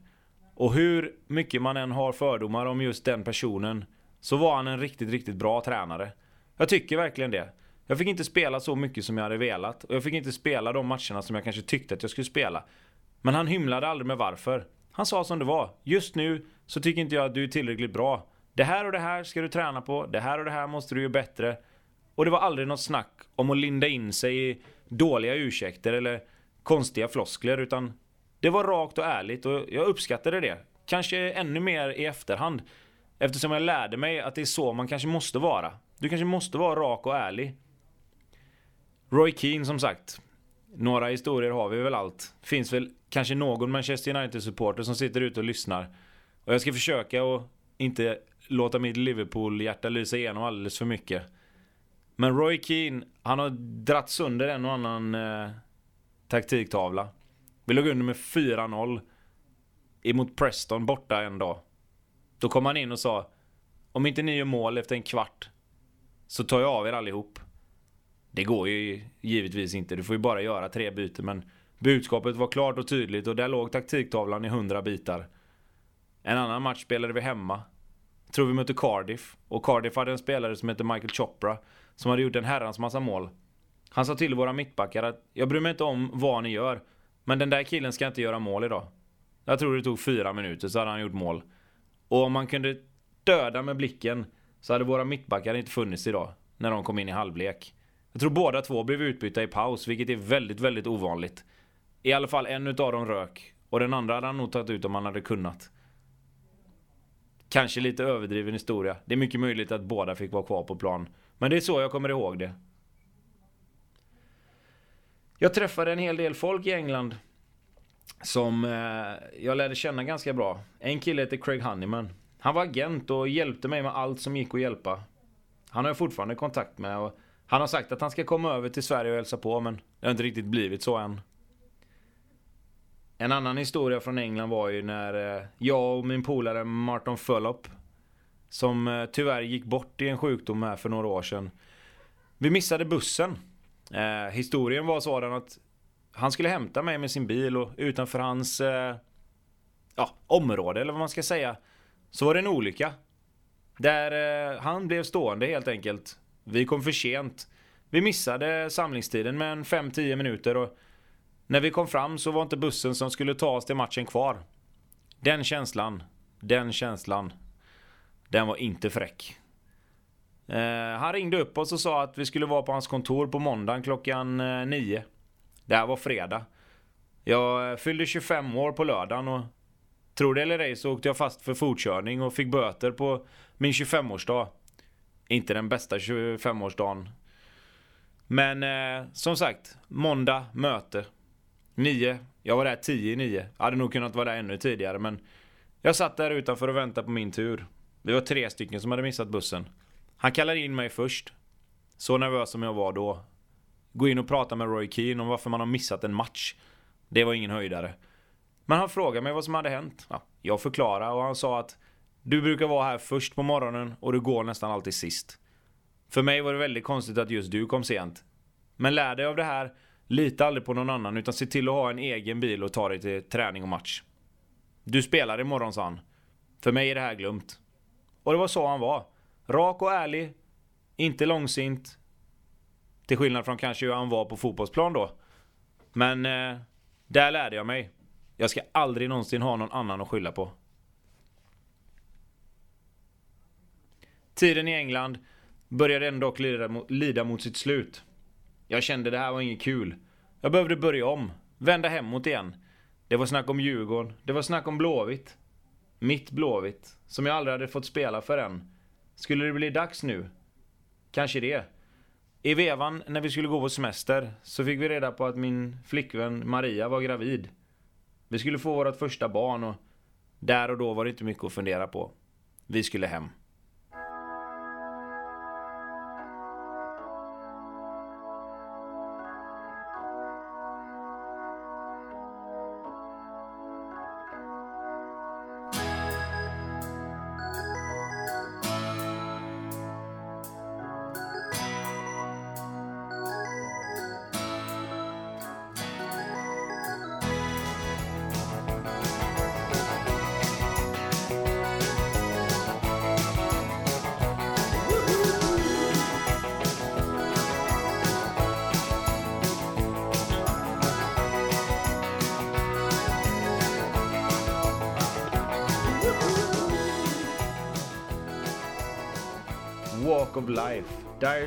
och hur mycket man än har fördomar om just den personen, så var han en riktigt, riktigt bra tränare. Jag tycker verkligen det. Jag fick inte spela så mycket som jag hade velat, och jag fick inte spela de matcherna som jag kanske tyckte att jag skulle spela. Men han hymlade aldrig med varför. Han sa som det var. Just nu så tycker inte jag att du är tillräckligt bra. Det här och det här ska du träna på. Det här och det här måste du göra bättre. Och det var aldrig något snack om att linda in sig i dåliga ursäkter eller konstiga floskler utan det var rakt och ärligt och jag uppskattade det. Kanske ännu mer i efterhand. Eftersom jag lärde mig att det är så man kanske måste vara. Du kanske måste vara rak och ärlig. Roy Keane som sagt. Några historier har vi väl allt. Finns väl kanske någon Manchester United-supporter som sitter ute och lyssnar. Och jag ska försöka att inte låta mitt Liverpool-hjärta lysa igenom alldeles för mycket. Men Roy Keane, han har dratt sönder en och annan eh, taktiktavla. Vi låg under med 4-0 emot Preston borta en dag. Då kom han in och sa Om inte ni gör mål efter en kvart så tar jag av er allihop. Det går ju givetvis inte. Du får ju bara göra tre byten men budskapet var klart och tydligt och där låg taktiktavlan i hundra bitar. En annan match spelade vi hemma. Tror vi mötte Cardiff. Och Cardiff hade en spelare som hette Michael Chopra. Som hade gjort en herrans massa mål. Han sa till våra mittbackar att jag bryr mig inte om vad ni gör. Men den där killen ska inte göra mål idag. Jag tror det tog fyra minuter så hade han gjort mål. Och om man kunde döda med blicken så hade våra mittbackar inte funnits idag. När de kom in i halvlek. Jag tror båda två blev utbytta i paus, vilket är väldigt, väldigt ovanligt. I alla fall en utav dem rök. Och den andra hade han nog tagit ut om han hade kunnat. Kanske lite överdriven historia. Det är mycket möjligt att båda fick vara kvar på plan. Men det är så jag kommer ihåg det. Jag träffade en hel del folk i England som eh, jag lärde känna ganska bra. En kille heter Craig Honeyman. Han var agent och hjälpte mig med allt som gick att hjälpa. Han har jag fortfarande kontakt med och han har sagt att han ska komma över till Sverige och hälsa på men det har inte riktigt blivit så än. En annan historia från England var ju när eh, jag och min polare Martin Fullop som eh, tyvärr gick bort i en sjukdom här för några år sedan. Vi missade bussen. Eh, historien var sådan att han skulle hämta mig med sin bil och utanför hans eh, ja, område eller vad man ska säga så var det en olycka. Där eh, han blev stående helt enkelt. Vi kom för sent. Vi missade samlingstiden med en 5-10 minuter och när vi kom fram så var inte bussen som skulle ta oss till matchen kvar. Den känslan, den känslan, den var inte fräck. Eh, han ringde upp oss och sa att vi skulle vara på hans kontor på måndagen klockan eh, 9. Det här var fredag. Jag eh, fyllde 25 år på lördagen och Tror det eller ej så åkte jag fast för fortkörning och fick böter på min 25-årsdag. Inte den bästa 25-årsdagen. Men eh, som sagt, måndag, möte. Nio. Jag var där tio i nio. Jag hade nog kunnat vara där ännu tidigare men jag satt där utanför och väntade på min tur. Vi var tre stycken som hade missat bussen. Han kallade in mig först. Så nervös som jag var då. Gå in och prata med Roy Keane om varför man har missat en match. Det var ingen höjdare. Men han frågade mig vad som hade hänt. Ja, jag förklarade och han sa att du brukar vara här först på morgonen och du går nästan alltid sist. För mig var det väldigt konstigt att just du kom sent. Men lär dig av det här, lita aldrig på någon annan utan se till att ha en egen bil och ta dig till träning och match. Du spelar imorgon sa han. För mig är det här glömt. Och det var så han var. Rak och ärlig. Inte långsint. Till skillnad från kanske hur han var på fotbollsplan då. Men eh, där lärde jag mig. Jag ska aldrig någonsin ha någon annan att skylla på. Tiden i England började ändå lida, lida mot sitt slut. Jag kände det här var inget kul. Jag behövde börja om. Vända hemåt igen. Det var snack om Djurgården. Det var snack om Blåvitt. Mitt Blåvitt. Som jag aldrig hade fått spela för än. Skulle det bli dags nu? Kanske det. I vevan när vi skulle gå på semester så fick vi reda på att min flickvän Maria var gravid. Vi skulle få vårt första barn och där och då var det inte mycket att fundera på. Vi skulle hem.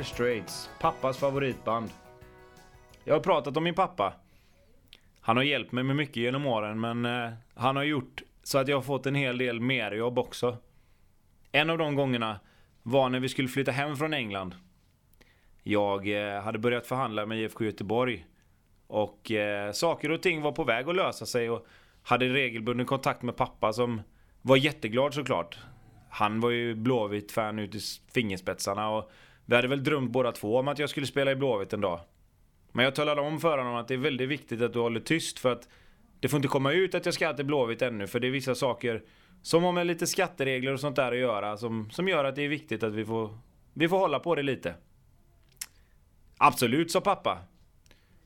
Dire Straits, pappas favoritband. Jag har pratat om min pappa. Han har hjälpt mig med mycket genom åren men eh, han har gjort så att jag har fått en hel del mer jobb också. En av de gångerna var när vi skulle flytta hem från England. Jag eh, hade börjat förhandla med IFK Göteborg. Och eh, saker och ting var på väg att lösa sig och hade regelbunden kontakt med pappa som var jätteglad såklart. Han var ju Blåvitt-fan ut i fingerspetsarna och vi hade väl drömt båda två om att jag skulle spela i Blåvitt en dag. Men jag talade om för honom att det är väldigt viktigt att du håller tyst för att det får inte komma ut att jag ska till Blåvitt ännu för det är vissa saker som har med lite skatteregler och sånt där att göra som, som gör att det är viktigt att vi får, vi får hålla på det lite. Absolut, sa pappa.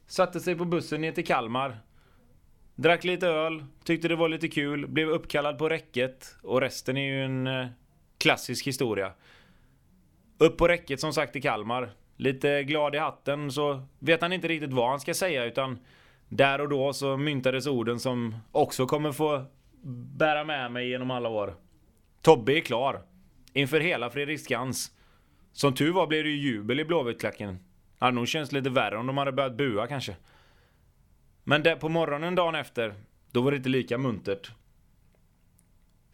Satte sig på bussen ner till Kalmar. Drack lite öl, tyckte det var lite kul, blev uppkallad på räcket och resten är ju en eh, klassisk historia. Upp på räcket som sagt i Kalmar. Lite glad i hatten så vet han inte riktigt vad han ska säga utan där och då så myntades orden som också kommer få bära med mig genom alla år. Tobbe är klar. Inför hela Fredriksskans. Som tur var blev det ju jubel i Blåvittklacken. Hade nog känts lite värre om de hade börjat bua kanske. Men där på morgonen dagen efter, då var det inte lika muntert.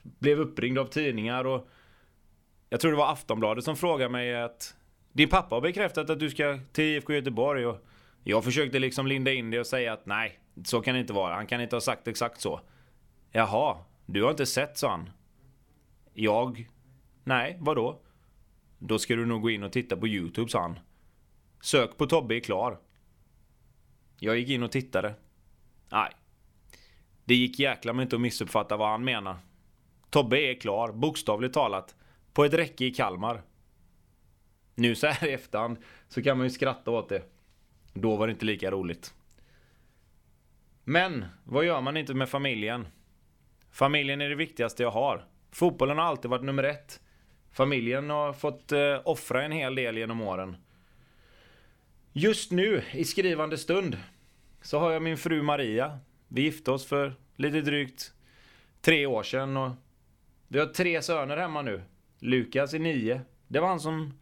Blev uppringd av tidningar och jag tror det var Aftonbladet som frågade mig att din pappa har bekräftat att du ska till IFK Göteborg och jag försökte liksom linda in det och säga att nej, så kan det inte vara. Han kan inte ha sagt exakt så. Jaha, du har inte sett, sa han. Jag? Nej, vadå? Då ska du nog gå in och titta på YouTube, sa han. Sök på Tobbe är klar. Jag gick in och tittade. Nej. Det gick jäkla mig inte att missuppfatta vad han menar. Tobbe är klar, bokstavligt talat. På ett räcke i Kalmar. Nu så här i efterhand så kan man ju skratta åt det. Då var det inte lika roligt. Men, vad gör man inte med familjen? Familjen är det viktigaste jag har. Fotbollen har alltid varit nummer ett. Familjen har fått eh, offra en hel del genom åren. Just nu, i skrivande stund, så har jag min fru Maria. Vi gifte oss för lite drygt tre år sedan och vi har tre söner hemma nu. Lukas är nio. Det var han som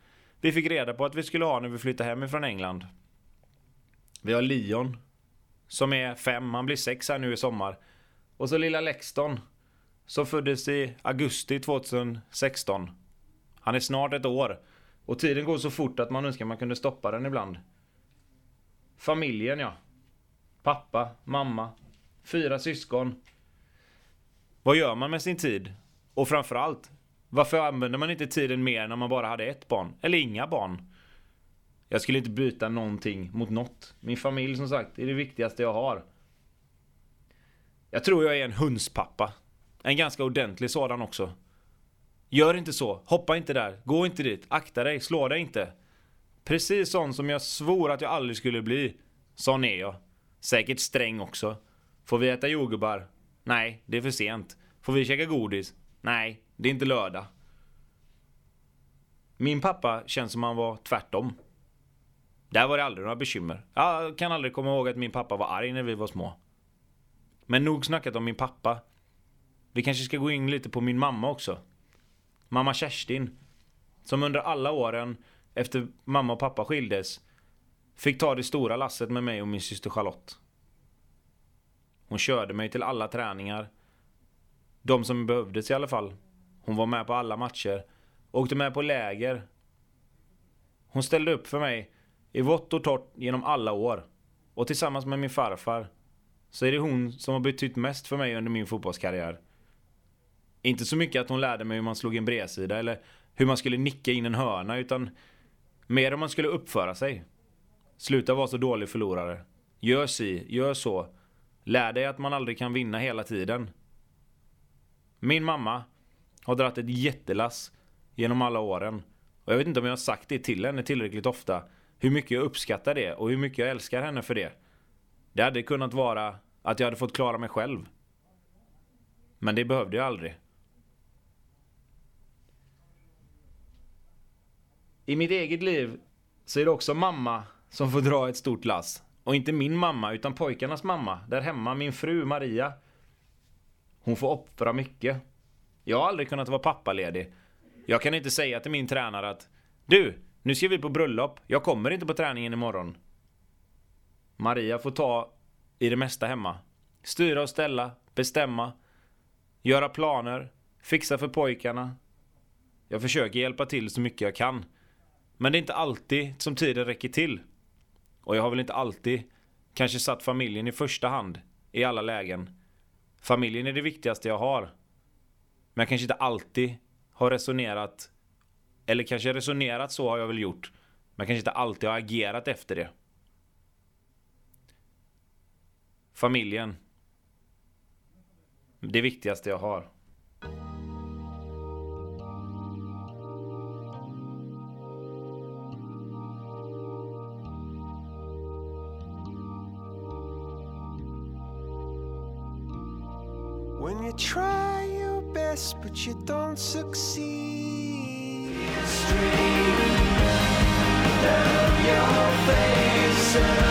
vi fick reda på att vi skulle ha när vi flyttade hem ifrån England. Vi har Leon, som är fem, han blir sex här nu i sommar. Och så lilla Lexton, som föddes i augusti 2016. Han är snart ett år. Och tiden går så fort att man önskar man kunde stoppa den ibland. Familjen ja. Pappa, mamma, fyra syskon. Vad gör man med sin tid? Och framförallt, varför använder man inte tiden mer när man bara hade ett barn? Eller inga barn? Jag skulle inte byta någonting mot något. Min familj som sagt är det viktigaste jag har. Jag tror jag är en hundspappa. En ganska ordentlig sådan också. Gör inte så. Hoppa inte där. Gå inte dit. Akta dig. Slå dig inte. Precis sån som jag svor att jag aldrig skulle bli. Sån är jag. Säkert sträng också. Får vi äta jordgubbar? Nej, det är för sent. Får vi käka godis? Nej, det är inte lördag. Min pappa känns som han var tvärtom. Där var det aldrig några bekymmer. Jag kan aldrig komma ihåg att min pappa var arg när vi var små. Men nog snackat om min pappa. Vi kanske ska gå in lite på min mamma också. Mamma Kerstin. Som under alla åren efter mamma och pappa skildes fick ta det stora lasset med mig och min syster Charlotte. Hon körde mig till alla träningar. De som behövdes i alla fall. Hon var med på alla matcher. Åkte med på läger. Hon ställde upp för mig i vått och torrt genom alla år. Och tillsammans med min farfar så är det hon som har betytt mest för mig under min fotbollskarriär. Inte så mycket att hon lärde mig hur man slog en bredsida eller hur man skulle nicka in en hörna utan mer hur man skulle uppföra sig. Sluta vara så dålig förlorare. Gör si, gör så. Lär dig att man aldrig kan vinna hela tiden. Min mamma har dragit ett jättelass genom alla åren. Och jag vet inte om jag har sagt det till henne tillräckligt ofta. Hur mycket jag uppskattar det och hur mycket jag älskar henne för det. Det hade kunnat vara att jag hade fått klara mig själv. Men det behövde jag aldrig. I mitt eget liv så är det också mamma som får dra ett stort lass. Och inte min mamma, utan pojkarnas mamma. Där hemma, min fru Maria. Hon får offra mycket. Jag har aldrig kunnat vara pappaledig. Jag kan inte säga till min tränare att Du, nu ska vi på bröllop. Jag kommer inte på träningen imorgon. Maria får ta i det mesta hemma. Styra och ställa, bestämma, göra planer, fixa för pojkarna. Jag försöker hjälpa till så mycket jag kan. Men det är inte alltid som tiden räcker till. Och jag har väl inte alltid kanske satt familjen i första hand i alla lägen. Familjen är det viktigaste jag har. Men jag kanske inte alltid har resonerat eller kanske resonerat så har jag väl gjort. Men jag kanske inte alltid har agerat efter det. Familjen. Det viktigaste jag har. Try your best but you don't succeed. Down your face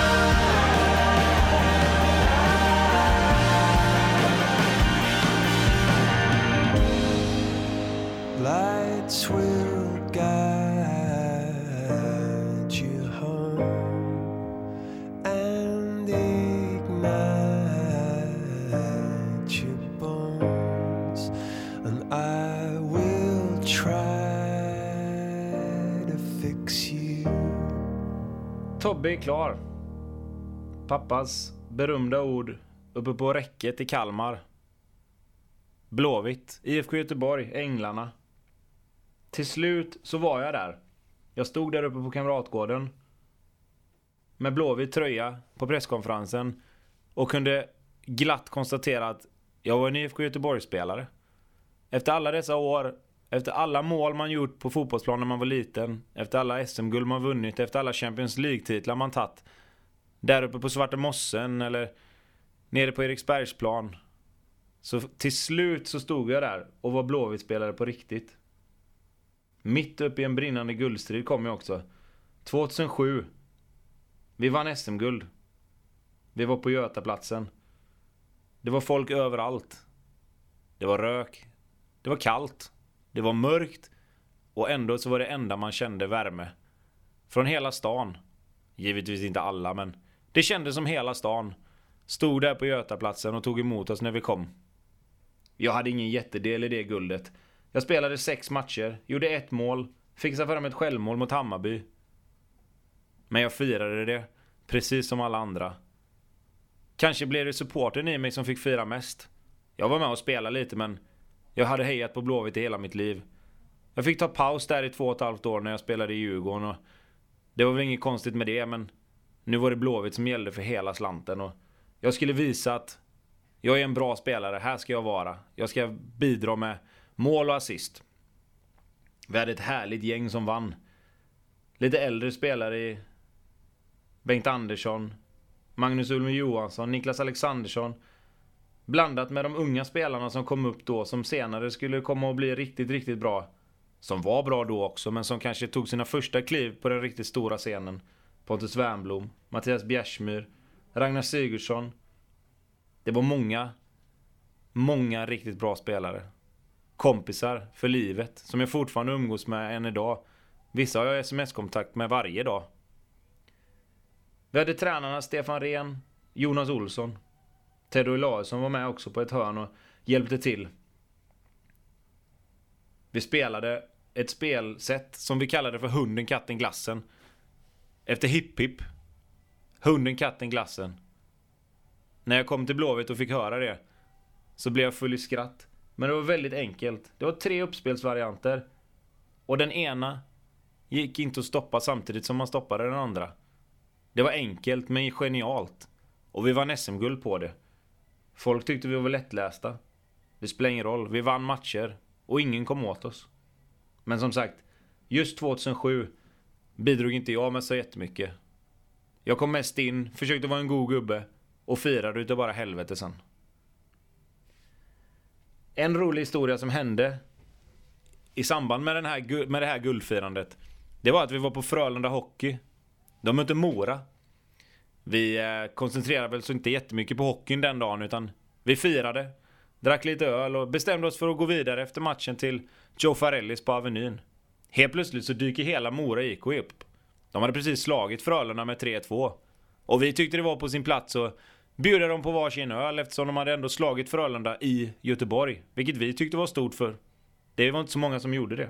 Tobbe är klar. Pappas berömda ord uppe på räcket i Kalmar. Blåvitt, IFK Göteborg, Änglarna. Till slut så var jag där. Jag stod där uppe på Kamratgården. Med blåvit tröja på presskonferensen. Och kunde glatt konstatera att jag var en IFK Göteborg-spelare. Efter alla dessa år, efter alla mål man gjort på fotbollsplan när man var liten, efter alla SM-guld man vunnit, efter alla Champions League-titlar man tagit. Där uppe på Svarta Mossen eller nere på Eriksbergsplan. Så till slut så stod jag där och var Blåvitt-spelare på riktigt. Mitt uppe i en brinnande guldstrid kom jag också. 2007. Vi vann SM-guld. Vi var på Götaplatsen. Det var folk överallt. Det var rök. Det var kallt. Det var mörkt. Och ändå så var det enda man kände värme. Från hela stan. Givetvis inte alla men det kändes som hela stan. Stod där på Götaplatsen och tog emot oss när vi kom. Jag hade ingen jättedel i det guldet. Jag spelade sex matcher, gjorde ett mål, fixade fram ett självmål mot Hammarby. Men jag firade det, precis som alla andra. Kanske blev det supporten i mig som fick fira mest. Jag var med och spelade lite men jag hade hejat på Blåvitt i hela mitt liv. Jag fick ta paus där i två och ett halvt år när jag spelade i Djurgården och det var väl inget konstigt med det men nu var det Blåvitt som gällde för hela slanten och jag skulle visa att jag är en bra spelare, här ska jag vara. Jag ska bidra med mål och assist. Vi hade ett härligt gäng som vann. Lite äldre spelare i Bengt Andersson, Magnus Ulmer Johansson, Niklas Alexandersson. Blandat med de unga spelarna som kom upp då, som senare skulle komma att bli riktigt, riktigt bra. Som var bra då också, men som kanske tog sina första kliv på den riktigt stora scenen. Pontus Wernbloom, Mattias Bjärsmyr, Ragnar Sigurdsson. Det var många, många riktigt bra spelare. Kompisar för livet, som jag fortfarande umgås med än idag. Vissa har jag sms-kontakt med varje dag. Vi hade tränarna Stefan Rehn, Jonas Olsson. Teddy Olausson var med också på ett hörn och hjälpte till. Vi spelade ett spelsätt som vi kallade för Hunden, katten, glassen. Efter Hipp Hipp. Hunden, katten, glassen. När jag kom till Blåvitt och fick höra det så blev jag full i skratt. Men det var väldigt enkelt. Det var tre uppspelsvarianter. Och den ena gick inte att stoppa samtidigt som man stoppade den andra. Det var enkelt men genialt. Och vi vann SM-guld på det. Folk tyckte vi var lättlästa. Det spelar ingen roll, vi vann matcher. Och ingen kom åt oss. Men som sagt, just 2007 bidrog inte jag med så jättemycket. Jag kom mest in, försökte vara en god gubbe och firade utav bara helvete sen. En rolig historia som hände i samband med, den här, med det här guldfirandet. Det var att vi var på Frölunda Hockey. De mötte Mora. Vi eh, koncentrerade väl så inte jättemycket på hockeyn den dagen utan vi firade. Drack lite öl och bestämde oss för att gå vidare efter matchen till Joe Farellis på Avenyn. Helt plötsligt så dyker hela Mora IK upp. De hade precis slagit Frölunda med 3-2. Och vi tyckte det var på sin plats att bjuda dem på varsin öl eftersom de hade ändå slagit Frölunda i Göteborg. Vilket vi tyckte var stort för det var inte så många som gjorde det.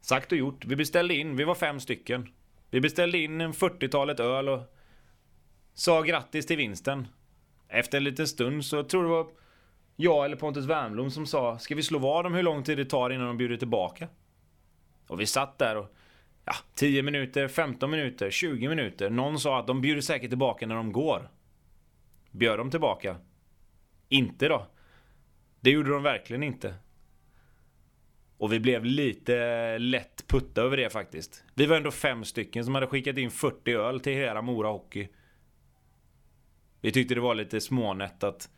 Sagt och gjort. Vi beställde in, vi var fem stycken. Vi beställde in en 40-talet öl och sa grattis till vinsten. Efter en liten stund så tror det var jag eller Pontus Wernbloom som sa Ska vi slå vad om hur lång tid det tar innan de bjuder tillbaka? Och vi satt där och Ja, 10 minuter, 15 minuter, 20 minuter. Någon sa att de bjuder säkert tillbaka när de går. Bjöd de tillbaka? Inte då. Det gjorde de verkligen inte. Och vi blev lite lätt putta över det faktiskt. Vi var ändå fem stycken som hade skickat in 40 öl till hela Mora Hockey. Vi tyckte det var lite smånätt att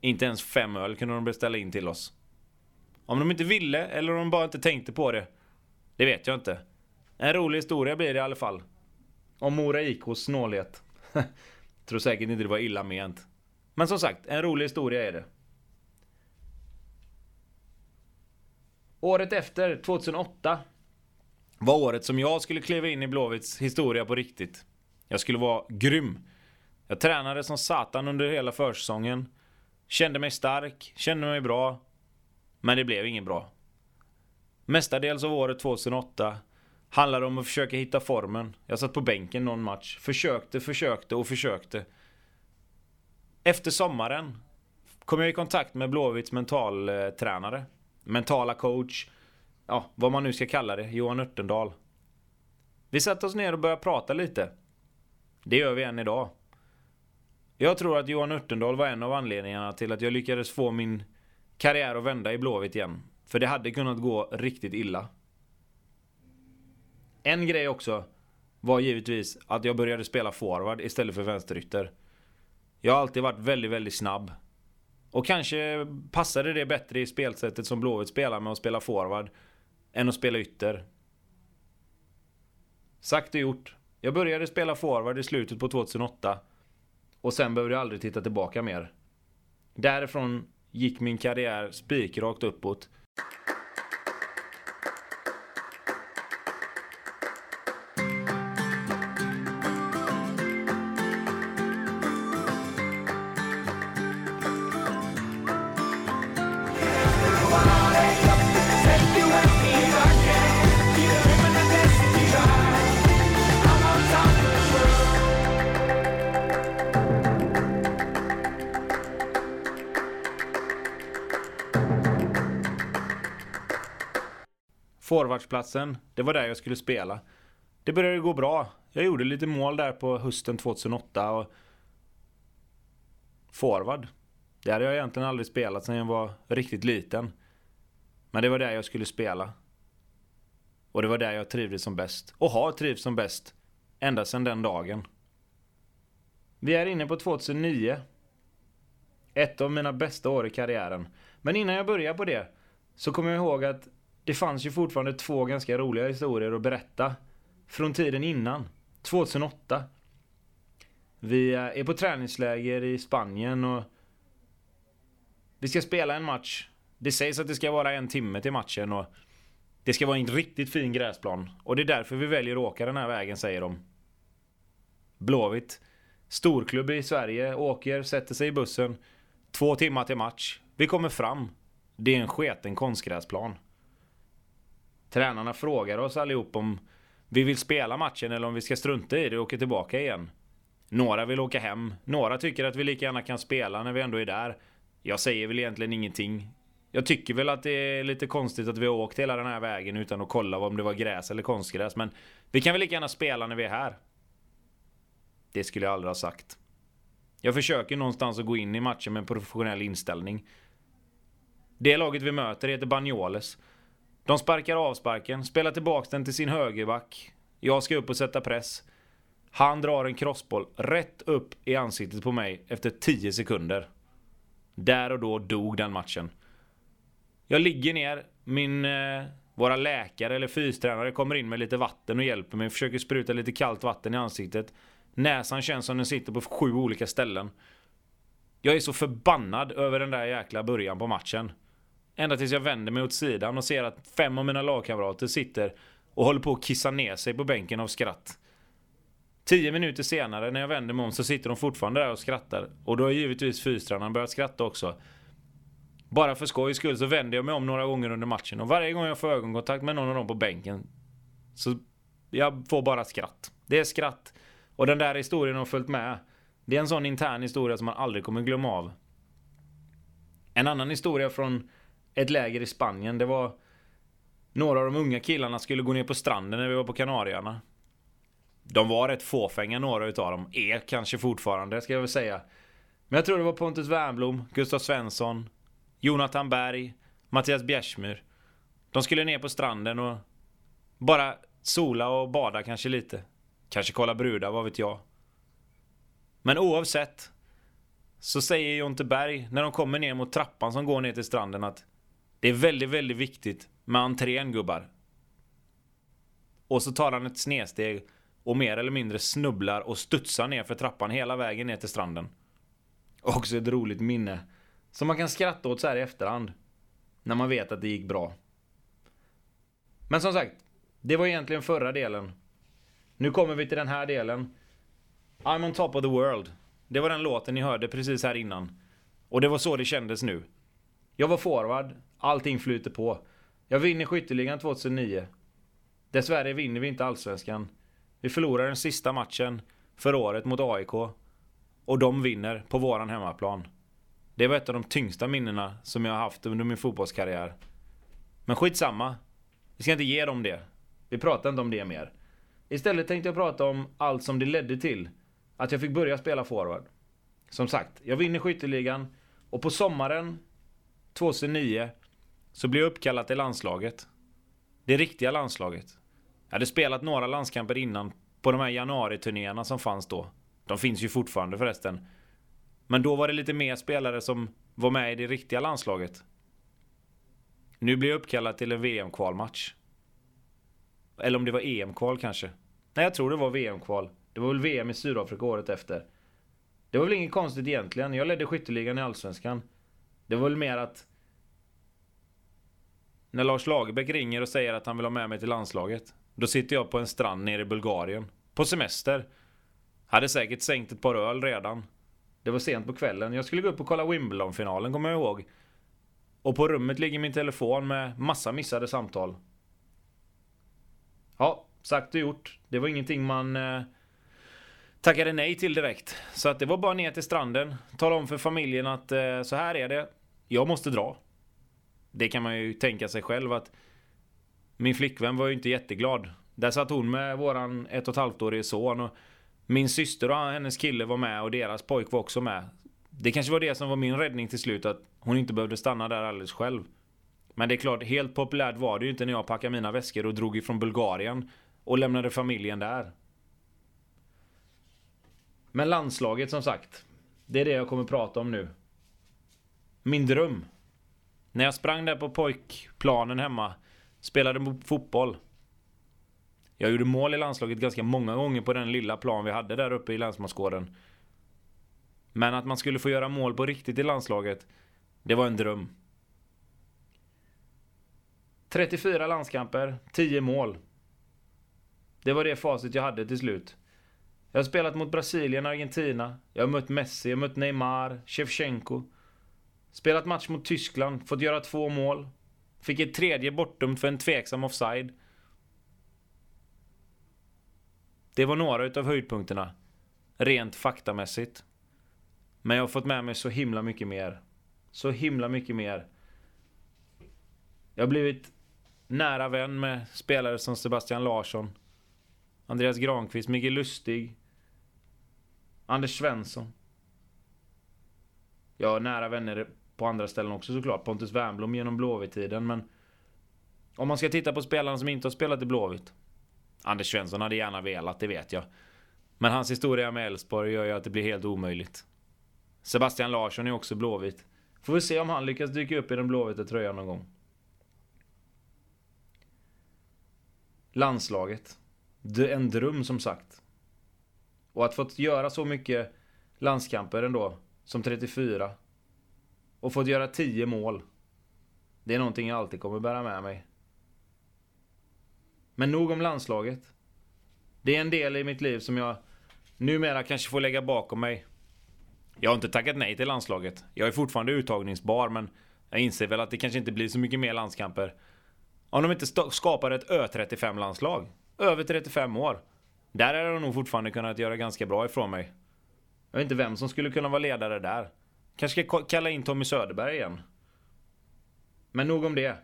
Inte ens fem öl kunde de beställa in till oss. Om de inte ville eller om de bara inte tänkte på det. Det vet jag inte. En rolig historia blir det i alla fall. Om Mora IKs snålhet. Tror säkert inte det var illa ment. Men som sagt, en rolig historia är det. Året efter, 2008, var året som jag skulle kliva in i Blåvitts historia på riktigt. Jag skulle vara grym. Jag tränade som satan under hela försäsongen. Kände mig stark, kände mig bra. Men det blev inget bra. Mestadels av året 2008 handlade om att försöka hitta formen. Jag satt på bänken någon match. Försökte, försökte och försökte. Efter sommaren kom jag i kontakt med Blåvitts mentaltränare. Mentala coach. Ja, vad man nu ska kalla det. Johan Örtendahl. Vi satte oss ner och började prata lite. Det gör vi än idag. Jag tror att Johan Örtendahl var en av anledningarna till att jag lyckades få min karriär att vända i Blåvitt igen. För det hade kunnat gå riktigt illa. En grej också var givetvis att jag började spela forward istället för vänsterytter. Jag har alltid varit väldigt, väldigt snabb. Och kanske passade det bättre i spelsättet som Blåvitt spelar med att spela forward än att spela ytter. Sagt och gjort. Jag började spela forward i slutet på 2008 och sen behövde jag aldrig titta tillbaka mer. Därifrån gick min karriär spikrakt uppåt. Forwardsplatsen, det var där jag skulle spela. Det började gå bra. Jag gjorde lite mål där på hösten 2008 och... Forward. Det hade jag egentligen aldrig spelat sedan jag var riktigt liten. Men det var där jag skulle spela. Och det var där jag trivdes som bäst. Och har trivts som bäst. Ända sedan den dagen. Vi är inne på 2009. Ett av mina bästa år i karriären. Men innan jag börjar på det så kommer jag ihåg att det fanns ju fortfarande två ganska roliga historier att berätta. Från tiden innan. 2008. Vi är på träningsläger i Spanien och vi ska spela en match. Det sägs att det ska vara en timme till matchen och det ska vara en riktigt fin gräsplan. Och det är därför vi väljer att åka den här vägen, säger de. Blåvitt. Storklubb i Sverige, åker, sätter sig i bussen. Två timmar till match. Vi kommer fram. Det är en sketen konstgräsplan. Tränarna frågar oss allihop om vi vill spela matchen eller om vi ska strunta i det och åka tillbaka igen. Några vill åka hem, några tycker att vi lika gärna kan spela när vi ändå är där. Jag säger väl egentligen ingenting. Jag tycker väl att det är lite konstigt att vi har åkt hela den här vägen utan att kolla om det var gräs eller konstgräs. Men vi kan väl lika gärna spela när vi är här. Det skulle jag aldrig ha sagt. Jag försöker någonstans att gå in i matchen med en professionell inställning. Det laget vi möter heter Banyoles. De sparkar avsparken, spelar tillbaks den till sin högerback. Jag ska upp och sätta press. Han drar en crossboll rätt upp i ansiktet på mig efter 10 sekunder. Där och då dog den matchen. Jag ligger ner, min... Eh, våra läkare eller fystränare kommer in med lite vatten och hjälper mig. Försöker spruta lite kallt vatten i ansiktet. Näsan känns som den sitter på sju olika ställen. Jag är så förbannad över den där jäkla början på matchen. Ända tills jag vänder mig åt sidan och ser att fem av mina lagkamrater sitter och håller på att kissa ner sig på bänken av skratt. Tio minuter senare när jag vänder mig om så sitter de fortfarande där och skrattar. Och då har givetvis fystränaren börjat skratta också. Bara för skojs skull så vänder jag mig om några gånger under matchen och varje gång jag får ögonkontakt med någon av dem på bänken så jag får bara skratt. Det är skratt. Och den där historien har följt med. Det är en sån intern historia som man aldrig kommer glömma av. En annan historia från ett läger i Spanien. Det var några av de unga killarna skulle gå ner på stranden när vi var på Kanarieöarna. De var rätt fåfänga några utav dem. Är kanske fortfarande, ska jag väl säga. Men jag tror det var Pontus Wernbloom, Gustav Svensson, Jonathan Berg, Mattias Bjärsmyr. De skulle ner på stranden och bara sola och bada kanske lite. Kanske kolla brudar, vad vet jag. Men oavsett så säger Jonte Berg när de kommer ner mot trappan som går ner till stranden att det är väldigt, väldigt viktigt med entrén gubbar. Och så tar han ett snedsteg och mer eller mindre snubblar och studsar ner för trappan hela vägen ner till stranden. Också ett roligt minne. Som man kan skratta åt så här i efterhand. När man vet att det gick bra. Men som sagt, det var egentligen förra delen. Nu kommer vi till den här delen. I'm on top of the world. Det var den låten ni hörde precis här innan. Och det var så det kändes nu. Jag var forward, allting flyter på. Jag vinner skytteligan 2009. Dessvärre vinner vi inte allsvenskan. Vi förlorar den sista matchen för året mot AIK. Och de vinner på våran hemmaplan. Det var ett av de tyngsta minnena som jag har haft under min fotbollskarriär. Men skitsamma. Vi ska inte ge dem det. Vi pratar inte om det mer. Istället tänkte jag prata om allt som det ledde till att jag fick börja spela forward. Som sagt, jag vinner skytteligan och på sommaren 2009 så blev jag uppkallad till landslaget. Det riktiga landslaget. Jag hade spelat några landskamper innan på de här januariturnéerna som fanns då. De finns ju fortfarande förresten. Men då var det lite mer spelare som var med i det riktiga landslaget. Nu blir jag uppkallad till en VM-kvalmatch. Eller om det var EM-kval kanske. Nej, jag tror det var VM-kval. Det var väl VM i Sydafrika året efter. Det var väl inget konstigt egentligen. Jag ledde skytteligan i Allsvenskan. Det var väl mer att... När Lars Lagerbäck ringer och säger att han vill ha med mig till landslaget. Då sitter jag på en strand nere i Bulgarien. På semester. Hade säkert sänkt ett par öl redan. Det var sent på kvällen. Jag skulle gå upp och kolla Wimbledon-finalen, kommer jag ihåg. Och på rummet ligger min telefon med massa missade samtal. Ja, sagt och gjort. Det var ingenting man eh, tackade nej till direkt. Så att det var bara ner till stranden, tala om för familjen att eh, så här är det. Jag måste dra. Det kan man ju tänka sig själv att min flickvän var ju inte jätteglad. Där satt hon med våran ett och ett halvt årige son och min syster och hennes kille var med och deras pojk var också med. Det kanske var det som var min räddning till slut, att hon inte behövde stanna där alldeles själv. Men det är klart, helt populärt var det ju inte när jag packade mina väskor och drog ifrån Bulgarien och lämnade familjen där. Men landslaget som sagt, det är det jag kommer prata om nu. Min dröm. När jag sprang där på pojkplanen hemma, spelade fotboll. Jag gjorde mål i landslaget ganska många gånger på den lilla plan vi hade där uppe i länsmansgården. Men att man skulle få göra mål på riktigt i landslaget, det var en dröm. 34 landskamper, 10 mål. Det var det facit jag hade till slut. Jag har spelat mot Brasilien och Argentina. Jag har mött Messi, jag har mött Neymar, Shevchenko. Spelat match mot Tyskland, fått göra två mål. Fick ett tredje bortdömt för en tveksam offside. Det var några utav höjdpunkterna. Rent faktamässigt. Men jag har fått med mig så himla mycket mer. Så himla mycket mer. Jag har blivit nära vän med spelare som Sebastian Larsson. Andreas Granqvist, Mikael Lustig. Anders Svensson. Jag har nära vänner på andra ställen också såklart. Pontus Wernbloom genom Blåvitt-tiden, men... Om man ska titta på spelarna som inte har spelat i Blåvitt. Anders Svensson hade gärna velat, det vet jag. Men hans historia med Elfsborg gör ju att det blir helt omöjligt. Sebastian Larsson är också Blåvitt. Får vi se om han lyckas dyka upp i den blåvita tröjan någon gång. Landslaget. En dröm som sagt. Och att fått göra så mycket landskamper ändå, som 34. Och fått göra 10 mål. Det är någonting jag alltid kommer bära med mig. Men nog om landslaget. Det är en del i mitt liv som jag numera kanske får lägga bakom mig. Jag har inte tackat nej till landslaget. Jag är fortfarande uttagningsbar men jag inser väl att det kanske inte blir så mycket mer landskamper. Om de inte skapar ett Ö35-landslag. Över 35 år. Där hade de nog fortfarande kunnat göra ganska bra ifrån mig. Jag vet inte vem som skulle kunna vara ledare där. Kanske ska kalla in Tommy Söderberg igen. Men nog om det.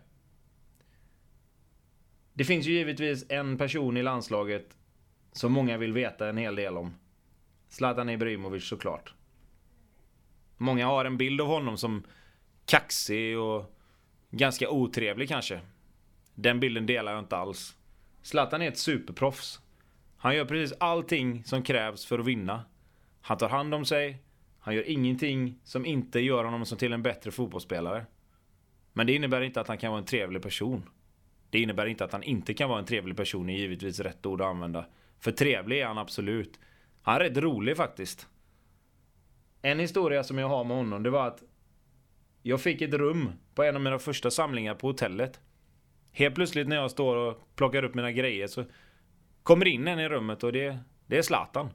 Det finns ju givetvis en person i landslaget som många vill veta en hel del om. Zlatan Ibrahimovic såklart. Många har en bild av honom som kaxig och ganska otrevlig kanske. Den bilden delar jag inte alls. Zlatan är ett superproffs. Han gör precis allting som krävs för att vinna. Han tar hand om sig. Han gör ingenting som inte gör honom som till en bättre fotbollsspelare. Men det innebär inte att han kan vara en trevlig person. Det innebär inte att han inte kan vara en trevlig person, är givetvis rätt ord att använda. För trevlig är han absolut. Han är rätt rolig faktiskt. En historia som jag har med honom, det var att jag fick ett rum på en av mina första samlingar på hotellet. Helt plötsligt när jag står och plockar upp mina grejer så kommer in en i rummet och det, det är Zlatan.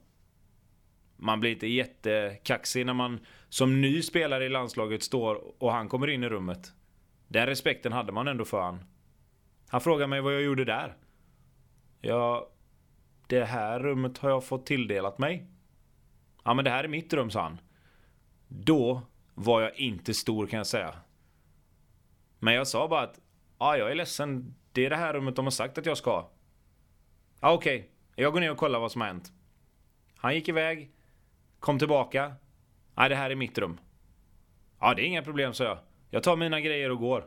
Man blir inte jättekaxig när man som ny spelare i landslaget står och han kommer in i rummet. Den respekten hade man ändå för han. Han frågade mig vad jag gjorde där. Ja, det här rummet har jag fått tilldelat mig. Ja, men det här är mitt rum, sa han. Då var jag inte stor kan jag säga. Men jag sa bara att ja, jag är ledsen. Det är det här rummet de har sagt att jag ska. Ja, okej. Okay. Jag går ner och kollar vad som har hänt. Han gick iväg. Kom tillbaka. Nej, det här är mitt rum. Ja, det är inga problem, sa jag. Jag tar mina grejer och går.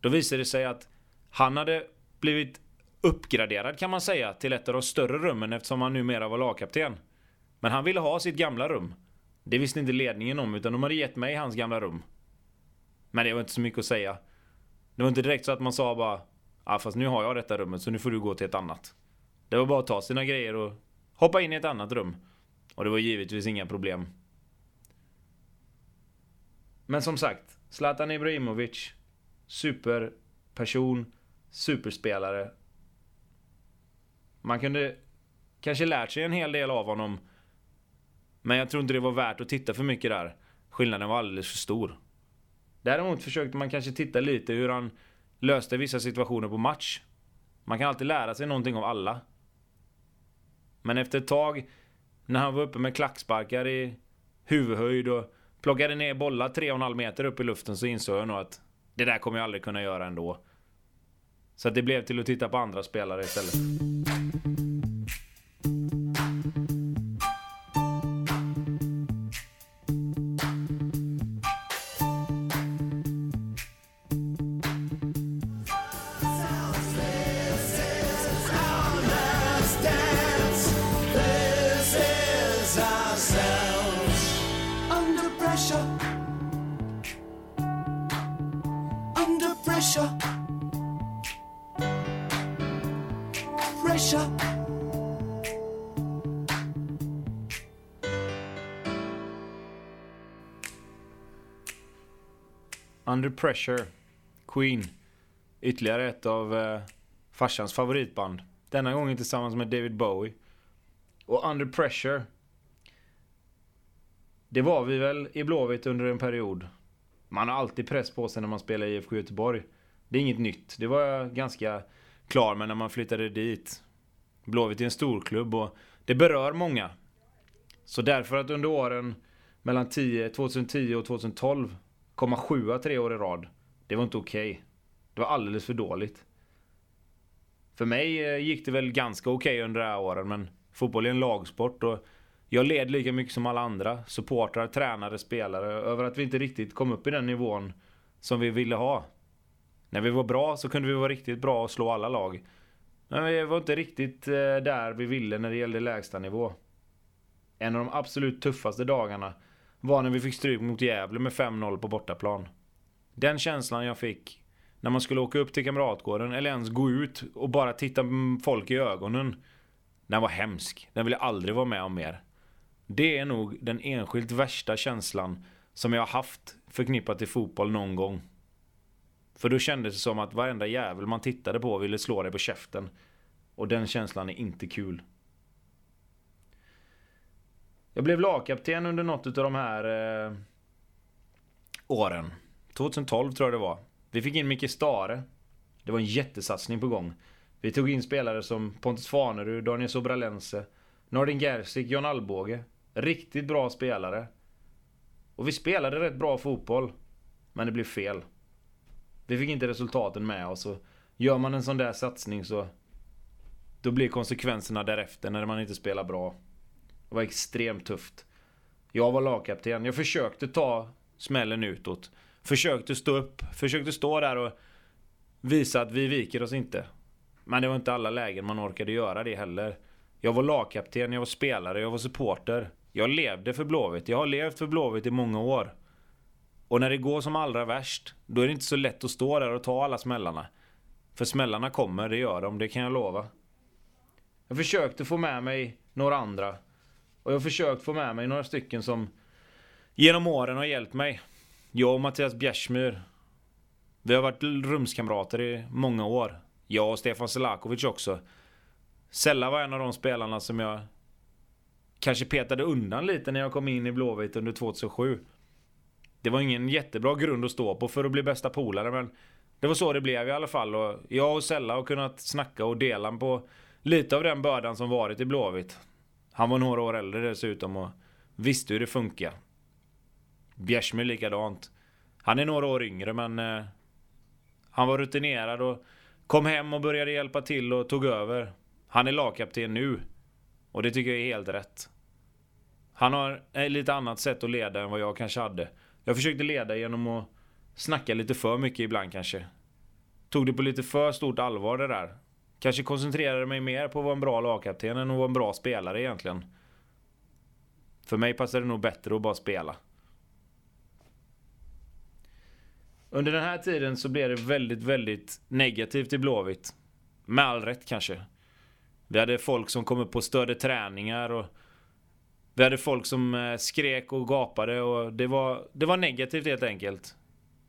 Då visade det sig att han hade blivit uppgraderad kan man säga till ett av de större rummen eftersom han numera var lagkapten. Men han ville ha sitt gamla rum. Det visste inte ledningen om utan de hade gett mig hans gamla rum. Men det var inte så mycket att säga. Det var inte direkt så att man sa bara Ja ah, fast nu har jag detta rummet så nu får du gå till ett annat. Det var bara att ta sina grejer och hoppa in i ett annat rum. Och det var givetvis inga problem. Men som sagt, Zlatan Ibrahimovic. Superperson. Superspelare. Man kunde kanske lärt sig en hel del av honom. Men jag tror inte det var värt att titta för mycket där. Skillnaden var alldeles för stor. Däremot försökte man kanske titta lite hur han löste vissa situationer på match. Man kan alltid lära sig någonting av alla. Men efter ett tag, när han var uppe med klacksparkar i huvudhöjd och plockade ner bollar 3,5 meter upp i luften så insåg jag nog att det där kommer jag aldrig kunna göra ändå. Så det blev till att titta på andra spelare istället. Pressure, Queen. Ytterligare ett av eh, farsans favoritband. Denna gången tillsammans med David Bowie. Och Under Pressure. Det var vi väl i Blåvitt under en period. Man har alltid press på sig när man spelar i IFK Göteborg. Det är inget nytt. Det var jag ganska klar med när man flyttade dit. Blåvitt är en storklubb och det berör många. Så därför att under åren mellan 10, 2010 och 2012 komma sjua tre år i rad. Det var inte okej. Okay. Det var alldeles för dåligt. För mig eh, gick det väl ganska okej okay under de här åren men fotboll är en lagsport och jag led lika mycket som alla andra. Supportrar, tränare, spelare över att vi inte riktigt kom upp i den nivån som vi ville ha. När vi var bra så kunde vi vara riktigt bra och slå alla lag. Men vi var inte riktigt eh, där vi ville när det gällde lägsta nivå. En av de absolut tuffaste dagarna var när vi fick stryk mot Gävle med 5-0 på bortaplan. Den känslan jag fick när man skulle åka upp till Kamratgården eller ens gå ut och bara titta folk i ögonen. Den var hemsk. Den vill jag aldrig vara med om mer. Det är nog den enskilt värsta känslan som jag har haft förknippat till fotboll någon gång. För då kändes det som att varenda jävel man tittade på ville slå dig på käften. Och den känslan är inte kul. Jag blev lagkapten under något av de här eh, åren. 2012 tror jag det var. Vi fick in Micke Stare. Det var en jättesatsning på gång. Vi tog in spelare som Pontus Fanerud, Daniel Sobralense, Nordin Gerzik, John Alvbåge. Riktigt bra spelare. Och vi spelade rätt bra fotboll. Men det blev fel. Vi fick inte resultaten med oss. Och gör man en sån där satsning så... Då blir konsekvenserna därefter när man inte spelar bra. Det var extremt tufft. Jag var lagkapten. Jag försökte ta smällen utåt. Försökte stå upp. Försökte stå där och visa att vi viker oss inte. Men det var inte alla lägen man orkade göra det heller. Jag var lagkapten, jag var spelare, jag var supporter. Jag levde för Blåvitt. Jag har levt för Blåvitt i många år. Och när det går som allra värst, då är det inte så lätt att stå där och ta alla smällarna. För smällarna kommer, det gör de, det kan jag lova. Jag försökte få med mig några andra. Och jag har försökt få med mig några stycken som genom åren har hjälpt mig. Jag och Mattias Bjärsmyr. Vi har varit rumskamrater i många år. Jag och Stefan Selakovic också. Sella var en av de spelarna som jag kanske petade undan lite när jag kom in i Blåvitt under 2007. Det var ingen jättebra grund att stå på för att bli bästa polare men det var så det blev i alla fall och jag och Sella har kunnat snacka och dela på lite av den bördan som varit i Blåvitt. Han var några år äldre dessutom och visste hur det funkar. Bjärsmyr likadant. Han är några år yngre men eh, han var rutinerad och kom hem och började hjälpa till och tog över. Han är lagkapten nu. Och det tycker jag är helt rätt. Han har ett lite annat sätt att leda än vad jag kanske hade. Jag försökte leda genom att snacka lite för mycket ibland kanske. Tog det på lite för stort allvar det där. Kanske koncentrerade mig mer på att vara en bra lagkapten än att vara en bra spelare egentligen. För mig passade det nog bättre att bara spela. Under den här tiden så blev det väldigt, väldigt negativt i Blåvitt. Med all rätt kanske. Vi hade folk som kom upp på större träningar och vi hade folk som eh, skrek och gapade och det var, det var negativt helt enkelt.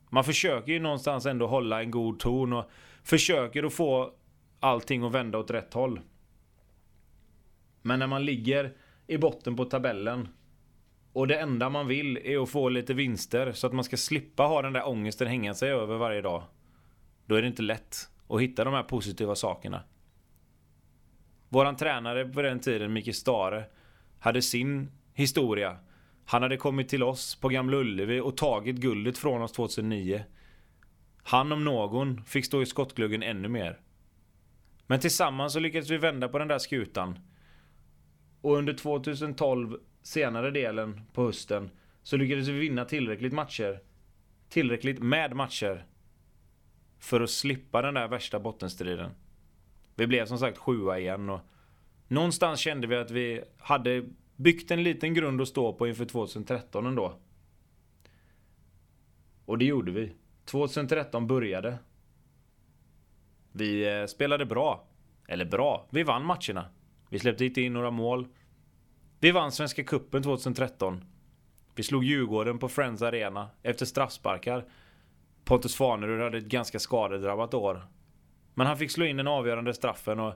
Man försöker ju någonstans ändå hålla en god ton och försöker att få allting att vända åt rätt håll. Men när man ligger i botten på tabellen och det enda man vill är att få lite vinster så att man ska slippa ha den där ångesten hänga sig över varje dag. Då är det inte lätt att hitta de här positiva sakerna. Våran tränare på den tiden, Micke Stare, hade sin historia. Han hade kommit till oss på Gamla Ullevi och tagit guldet från oss 2009. Han om någon fick stå i skottgluggen ännu mer. Men tillsammans så lyckades vi vända på den där skutan. Och under 2012, senare delen på hösten, så lyckades vi vinna tillräckligt matcher. Tillräckligt med matcher. För att slippa den där värsta bottenstriden. Vi blev som sagt sjua igen och någonstans kände vi att vi hade byggt en liten grund att stå på inför 2013 ändå. Och det gjorde vi. 2013 började. Vi eh, spelade bra. Eller bra, vi vann matcherna. Vi släppte inte in några mål. Vi vann Svenska Kuppen 2013. Vi slog Djurgården på Friends Arena efter straffsparkar. Pontus Farnerud hade ett ganska skadedrabbat år. Men han fick slå in den avgörande straffen och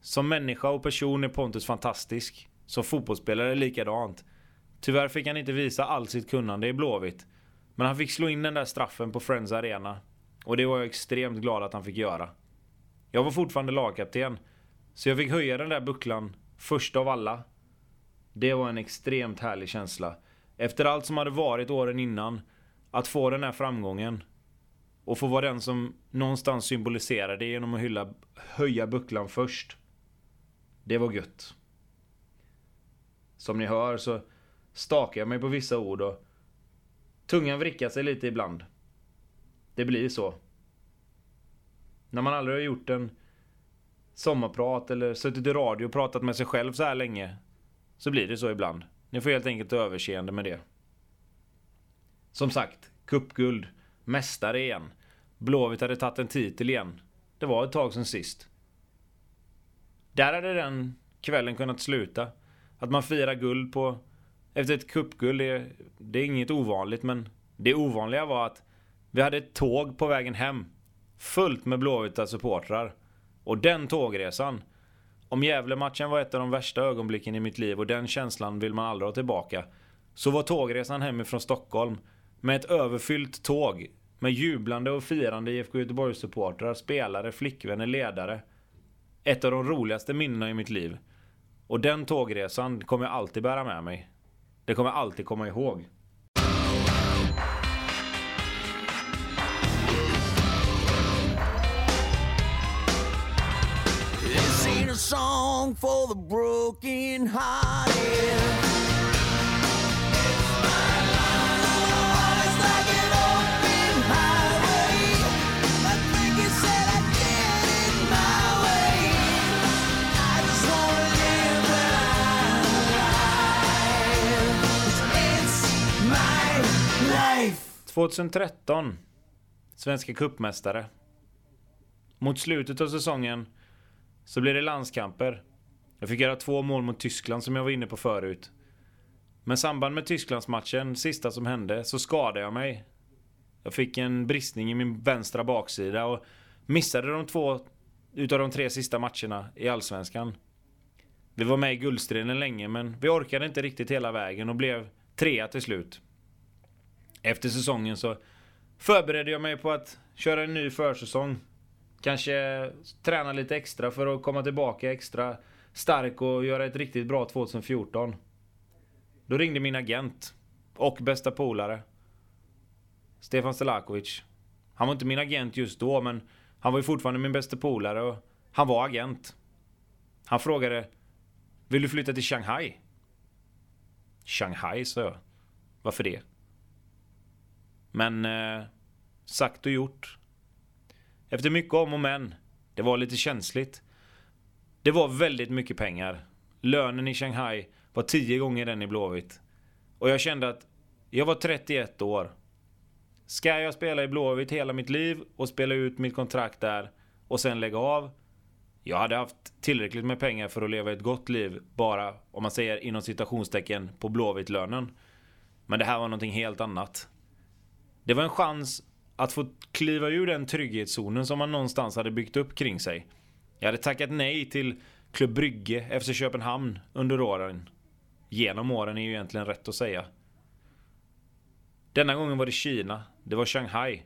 som människa och person är Pontus fantastisk. Som fotbollsspelare likadant. Tyvärr fick han inte visa allt sitt kunnande i Blåvitt. Men han fick slå in den där straffen på Friends Arena. Och det var jag extremt glad att han fick göra. Jag var fortfarande lagkapten. Så jag fick höja den där bucklan först av alla. Det var en extremt härlig känsla. Efter allt som hade varit åren innan. Att få den här framgången. Och få vara den som någonstans symboliserar det genom att hylla, höja bucklan först. Det var gött. Som ni hör så stakar jag mig på vissa ord och tungan vrickar sig lite ibland. Det blir så. När man aldrig har gjort en sommarprat eller suttit i radio och pratat med sig själv så här länge så blir det så ibland. Ni får helt enkelt överseende med det. Som sagt, cupguld, mästare igen. Blåvitt hade tagit en titel igen. Det var ett tag sedan sist. Där hade den kvällen kunnat sluta. Att man firar guld på... Efter ett cupguld, det, det är inget ovanligt men det ovanliga var att vi hade ett tåg på vägen hem. Fullt med blåvita supportrar. Och den tågresan. Om Gävle-matchen var ett av de värsta ögonblicken i mitt liv och den känslan vill man aldrig ha tillbaka. Så var tågresan hemifrån Stockholm med ett överfyllt tåg. Med jublande och firande IFK Göteborgs-supportrar, spelare, flickvänner, ledare. Ett av de roligaste minnena i mitt liv. Och den tågresan kommer jag alltid bära med mig. Det kommer jag alltid komma ihåg. song for the broken hearted. Life. 2013. Svenska kuppmästare. Mot slutet av säsongen så blev det landskamper. Jag fick göra två mål mot Tyskland som jag var inne på förut. Men samband med Tysklandsmatchen, sista som hände, så skadade jag mig. Jag fick en bristning i min vänstra baksida och missade de två utav de tre sista matcherna i Allsvenskan. Vi var med i guldstriden länge men vi orkade inte riktigt hela vägen och blev trea till slut. Efter säsongen så förberedde jag mig på att köra en ny försäsong. Kanske träna lite extra för att komma tillbaka extra stark och göra ett riktigt bra 2014. Då ringde min agent och bästa polare Stefan Selakovic. Han var inte min agent just då men han var ju fortfarande min bästa polare och han var agent. Han frågade Vill du flytta till Shanghai? Shanghai, sa jag. Varför det? Men eh, sagt och gjort. Efter mycket om och men. Det var lite känsligt. Det var väldigt mycket pengar. Lönen i Shanghai var tio gånger den i Blåvitt. Och jag kände att jag var 31 år. Ska jag spela i Blåvitt hela mitt liv och spela ut mitt kontrakt där och sen lägga av? Jag hade haft tillräckligt med pengar för att leva ett gott liv bara, om man säger inom citationstecken, på Blåvitt-lönen. Men det här var någonting helt annat. Det var en chans att få kliva ur den trygghetszonen som man någonstans hade byggt upp kring sig. Jag hade tackat nej till Klubb Brygge, FC Köpenhamn under åren. Genom åren är ju egentligen rätt att säga. Denna gången var det Kina. Det var Shanghai.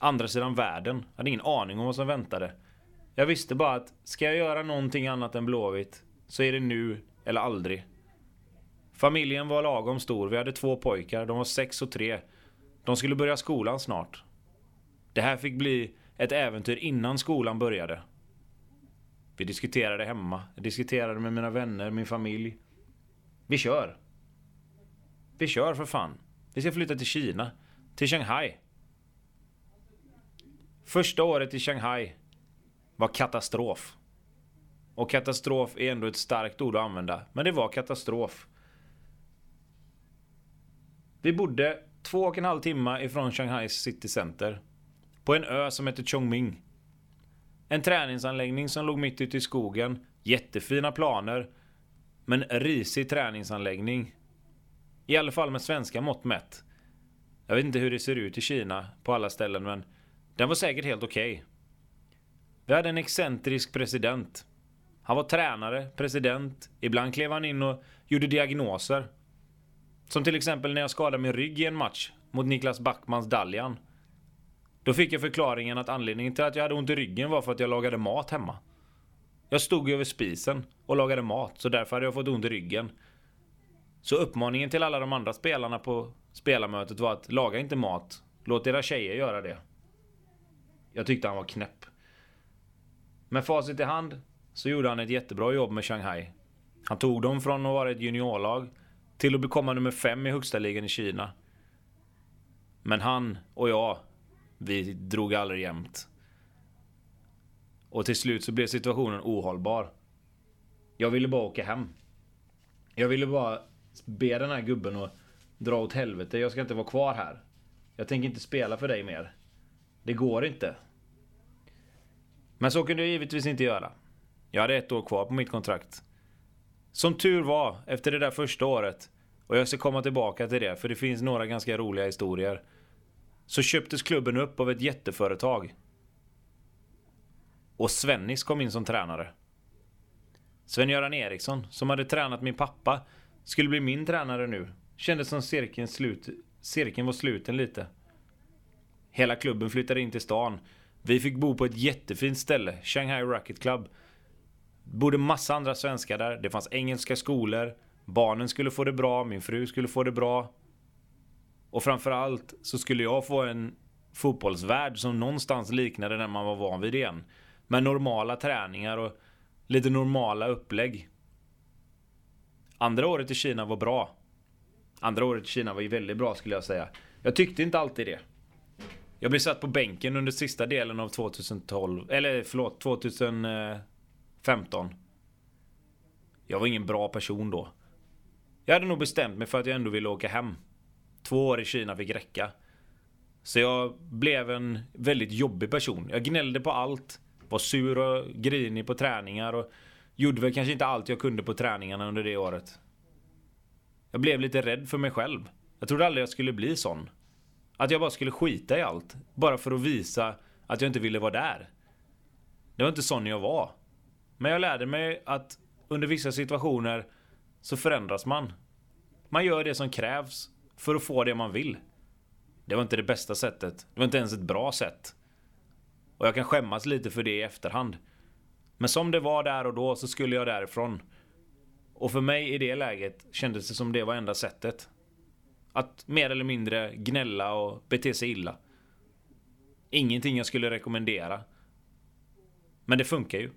Andra sidan världen. Jag hade ingen aning om vad som väntade. Jag visste bara att ska jag göra någonting annat än Blåvitt så är det nu eller aldrig. Familjen var lagom stor. Vi hade två pojkar. De var sex och tre. De skulle börja skolan snart. Det här fick bli ett äventyr innan skolan började. Vi diskuterade hemma. Jag diskuterade med mina vänner, min familj. Vi kör. Vi kör för fan. Vi ska flytta till Kina. Till Shanghai. Första året i Shanghai var katastrof. Och katastrof är ändå ett starkt ord att använda. Men det var katastrof. Vi bodde två och en halv timme ifrån Shanghais city center. På en ö som heter Chongming. En träningsanläggning som låg mitt ute i skogen. Jättefina planer. Men risig träningsanläggning. I alla fall med svenska mått mätt. Jag vet inte hur det ser ut i Kina på alla ställen men den var säkert helt okej. Okay. Vi hade en excentrisk president. Han var tränare, president, ibland klev han in och gjorde diagnoser. Som till exempel när jag skadade min rygg i en match mot Niklas Backmans Daljan. Då fick jag förklaringen att anledningen till att jag hade ont i ryggen var för att jag lagade mat hemma. Jag stod över spisen och lagade mat, så därför hade jag fått ont i ryggen. Så uppmaningen till alla de andra spelarna på spelarmötet var att laga inte mat. Låt era tjejer göra det. Jag tyckte han var knäpp. Med facit i hand så gjorde han ett jättebra jobb med Shanghai. Han tog dem från att vara ett juniorlag till att komma nummer fem i högsta ligan i Kina. Men han och jag, vi drog aldrig jämnt. Och till slut så blev situationen ohållbar. Jag ville bara åka hem. Jag ville bara be den här gubben att dra åt helvete. Jag ska inte vara kvar här. Jag tänker inte spela för dig mer. Det går inte. Men så kunde jag givetvis inte göra. Jag hade ett år kvar på mitt kontrakt. Som tur var, efter det där första året, och jag ska komma tillbaka till det för det finns några ganska roliga historier. Så köptes klubben upp av ett jätteföretag. Och Svennis kom in som tränare. Sven-Göran Eriksson, som hade tränat min pappa, skulle bli min tränare nu. Kändes som cirkeln, slut, cirkeln var sluten lite. Hela klubben flyttade in till stan. Vi fick bo på ett jättefint ställe, Shanghai Racket Club. Bodde massa andra svenskar där. Det fanns engelska skolor. Barnen skulle få det bra, min fru skulle få det bra. Och framförallt så skulle jag få en fotbollsvärld som någonstans liknade den man var van vid igen. Med normala träningar och lite normala upplägg. Andra året i Kina var bra. Andra året i Kina var ju väldigt bra skulle jag säga. Jag tyckte inte alltid det. Jag blev satt på bänken under sista delen av 2012, eller förlåt, 15. Jag var ingen bra person då. Jag hade nog bestämt mig för att jag ändå ville åka hem. Två år i Kina fick räcka. Så jag blev en väldigt jobbig person. Jag gnällde på allt. Var sur och grinig på träningar och gjorde väl kanske inte allt jag kunde på träningarna under det året. Jag blev lite rädd för mig själv. Jag trodde aldrig jag skulle bli sån. Att jag bara skulle skita i allt. Bara för att visa att jag inte ville vara där. Det var inte sån jag var. Men jag lärde mig att under vissa situationer så förändras man. Man gör det som krävs för att få det man vill. Det var inte det bästa sättet. Det var inte ens ett bra sätt. Och jag kan skämmas lite för det i efterhand. Men som det var där och då så skulle jag därifrån. Och för mig i det läget kändes det som det var enda sättet. Att mer eller mindre gnälla och bete sig illa. Ingenting jag skulle rekommendera. Men det funkar ju.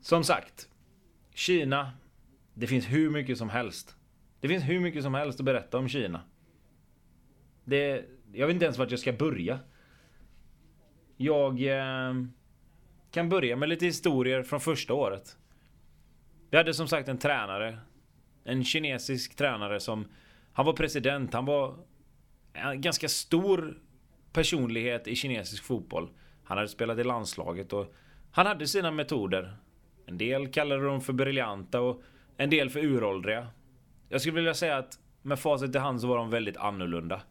Som sagt. Kina. Det finns hur mycket som helst. Det finns hur mycket som helst att berätta om Kina. Det, jag vet inte ens vart jag ska börja. Jag eh, kan börja med lite historier från första året. Vi hade som sagt en tränare. En kinesisk tränare som... Han var president, han var en ganska stor personlighet i kinesisk fotboll. Han hade spelat i landslaget och han hade sina metoder. En del kallade dem för briljanta och en del för uråldriga. Jag skulle vilja säga att med facit i hand så var de väldigt annorlunda.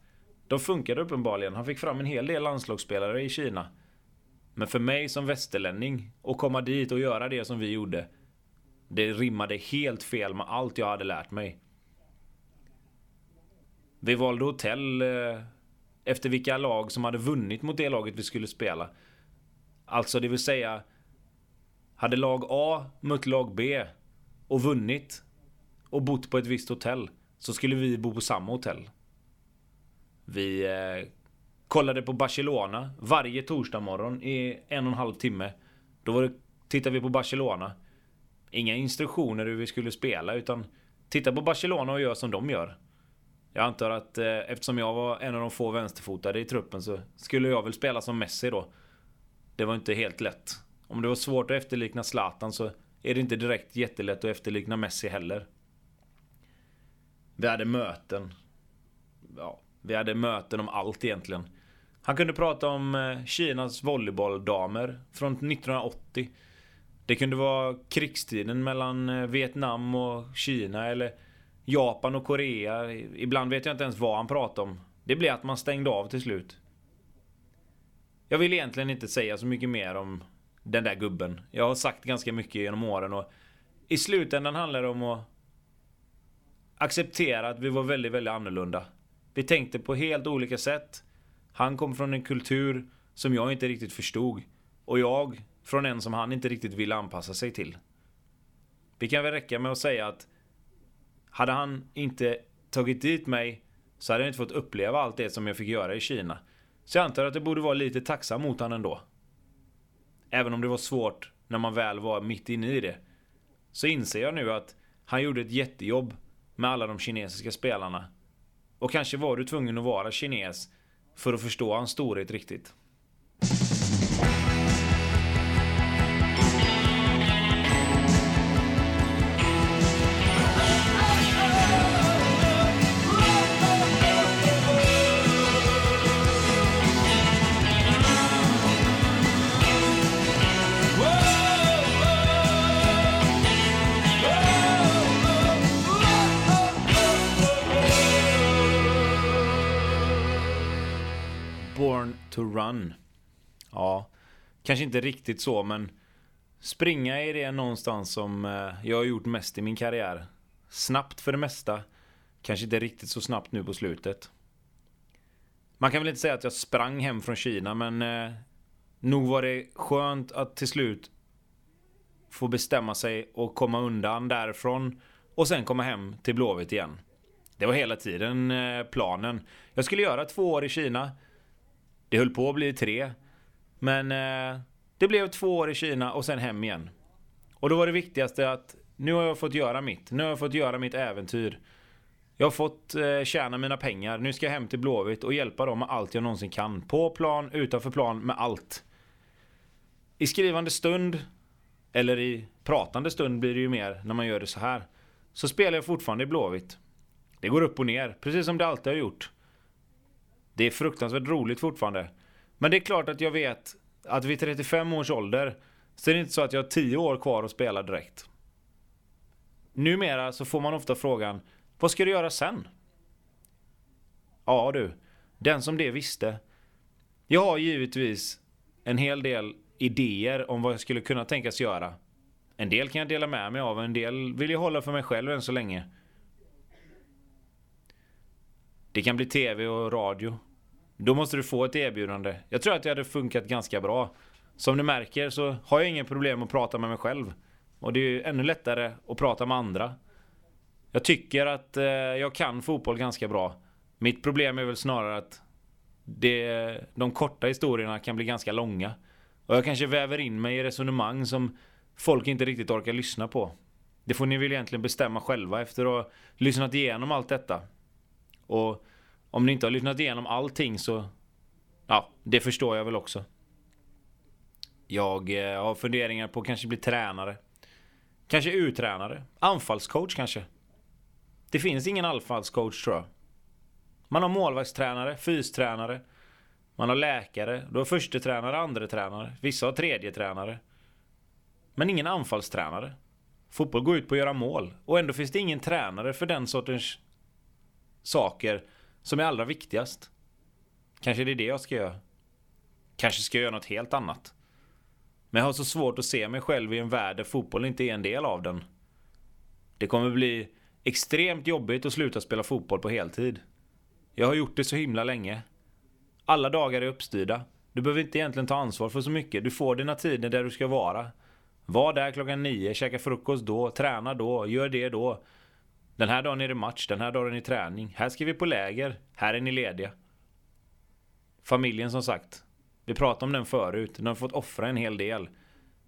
De funkade uppenbarligen. Han fick fram en hel del landslagsspelare i Kina. Men för mig som västerlänning, att komma dit och göra det som vi gjorde. Det rimmade helt fel med allt jag hade lärt mig. Vi valde hotell eh, efter vilka lag som hade vunnit mot det laget vi skulle spela. Alltså det vill säga hade lag A mött lag B och vunnit och bott på ett visst hotell så skulle vi bo på samma hotell. Vi eh, kollade på Barcelona varje torsdag morgon i en och en halv timme. Då var det, tittade vi på Barcelona. Inga instruktioner hur vi skulle spela utan titta på Barcelona och gör som de gör. Jag antar att eh, eftersom jag var en av de få vänsterfotade i truppen så skulle jag väl spela som Messi då. Det var inte helt lätt. Om det var svårt att efterlikna Zlatan så är det inte direkt jättelätt att efterlikna Messi heller. Vi hade möten. Ja, vi hade möten om allt egentligen. Han kunde prata om eh, Kinas volleybolldamer från 1980. Det kunde vara krigstiden mellan eh, Vietnam och Kina eller Japan och Korea. Ibland vet jag inte ens vad han pratade om. Det blev att man stängde av till slut. Jag vill egentligen inte säga så mycket mer om den där gubben. Jag har sagt ganska mycket genom åren och i slutändan handlar det om att acceptera att vi var väldigt, väldigt annorlunda. Vi tänkte på helt olika sätt. Han kom från en kultur som jag inte riktigt förstod. Och jag från en som han inte riktigt ville anpassa sig till. Vi kan väl räcka med att säga att hade han inte tagit dit mig så hade jag inte fått uppleva allt det som jag fick göra i Kina. Så jag antar att det borde vara lite tacksam mot honom ändå. Även om det var svårt när man väl var mitt inne i det. Så inser jag nu att han gjorde ett jättejobb med alla de kinesiska spelarna. Och kanske var du tvungen att vara kines för att förstå hans storhet riktigt. Run. Ja, kanske inte riktigt så men springa är det någonstans som eh, jag har gjort mest i min karriär. Snabbt för det mesta. Kanske inte riktigt så snabbt nu på slutet. Man kan väl inte säga att jag sprang hem från Kina men eh, nog var det skönt att till slut få bestämma sig och komma undan därifrån och sen komma hem till Blåvitt igen. Det var hela tiden eh, planen. Jag skulle göra två år i Kina. Det höll på att bli tre. Men eh, det blev två år i Kina och sen hem igen. Och då var det viktigaste att nu har jag fått göra mitt. Nu har jag fått göra mitt äventyr. Jag har fått eh, tjäna mina pengar. Nu ska jag hem till Blåvitt och hjälpa dem med allt jag någonsin kan. På plan, utanför plan, med allt. I skrivande stund, eller i pratande stund blir det ju mer när man gör det så här. Så spelar jag fortfarande i Blåvitt. Det går upp och ner, precis som det alltid har gjort. Det är fruktansvärt roligt fortfarande. Men det är klart att jag vet att vid 35 års ålder så är det inte så att jag har 10 år kvar att spela direkt. Numera så får man ofta frågan Vad ska du göra sen? Ja du, den som det visste. Jag har givetvis en hel del idéer om vad jag skulle kunna tänkas göra. En del kan jag dela med mig av, en del vill jag hålla för mig själv än så länge. Det kan bli TV och radio. Då måste du få ett erbjudande. Jag tror att det hade funkat ganska bra. Som du märker så har jag inga problem att prata med mig själv. Och det är ju ännu lättare att prata med andra. Jag tycker att eh, jag kan fotboll ganska bra. Mitt problem är väl snarare att det, de korta historierna kan bli ganska långa. Och jag kanske väver in mig i resonemang som folk inte riktigt orkar lyssna på. Det får ni väl egentligen bestämma själva efter att ha lyssnat igenom allt detta. Och om ni inte har lyssnat igenom allting så... Ja, det förstår jag väl också. Jag eh, har funderingar på att kanske bli tränare. Kanske U-tränare. Anfallscoach kanske. Det finns ingen anfallscoach tror jag. Man har målvaktstränare, fystränare. Man har läkare, du har första tränare, andra tränare. Vissa har tredje tränare. Men ingen anfallstränare. Fotboll går ut på att göra mål. Och ändå finns det ingen tränare för den sortens saker som är allra viktigast. Kanske det är det jag ska göra. Kanske ska jag göra något helt annat. Men jag har så svårt att se mig själv i en värld där fotboll inte är en del av den. Det kommer bli extremt jobbigt att sluta spela fotboll på heltid. Jag har gjort det så himla länge. Alla dagar är uppstyrda. Du behöver inte egentligen ta ansvar för så mycket. Du får dina tider där du ska vara. Var där klockan nio, käka frukost då, träna då, gör det då. Den här dagen är det match, den här dagen är det träning. Här ska vi på läger, här är ni lediga. Familjen som sagt. Vi pratade om den förut, den har fått offra en hel del.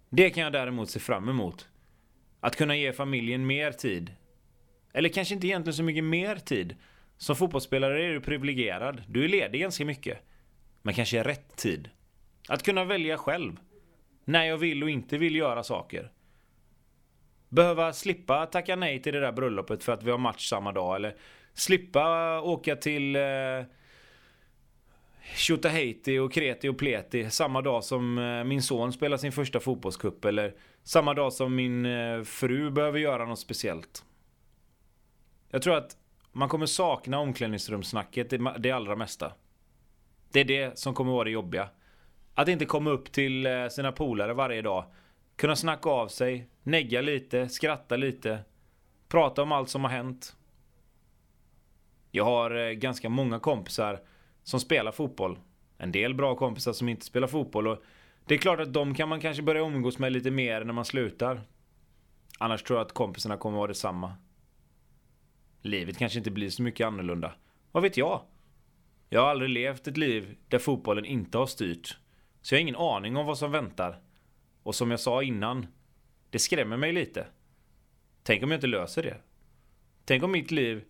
Det kan jag däremot se fram emot. Att kunna ge familjen mer tid. Eller kanske inte egentligen så mycket mer tid. Som fotbollsspelare är du privilegierad. Du är ledig ganska mycket. Men kanske rätt tid. Att kunna välja själv. När jag vill och inte vill göra saker. Behöva slippa tacka nej till det där bröllopet för att vi har match samma dag. Eller slippa åka till eh, Tjotahejti och Kreti och Pleti samma dag som eh, min son spelar sin första fotbollskupp eller samma dag som min eh, fru behöver göra något speciellt. Jag tror att man kommer sakna omklädningsrumssnacket det, det allra mesta. Det är det som kommer vara det jobbiga. Att inte komma upp till eh, sina polare varje dag. Kunna snacka av sig, negga lite, skratta lite. Prata om allt som har hänt. Jag har eh, ganska många kompisar som spelar fotboll. En del bra kompisar som inte spelar fotboll och det är klart att de kan man kanske börja umgås med lite mer när man slutar. Annars tror jag att kompisarna kommer vara detsamma. Livet kanske inte blir så mycket annorlunda. Vad vet jag? Jag har aldrig levt ett liv där fotbollen inte har styrt. Så jag har ingen aning om vad som väntar. Och som jag sa innan, det skrämmer mig lite. Tänk om jag inte löser det? Tänk om mitt liv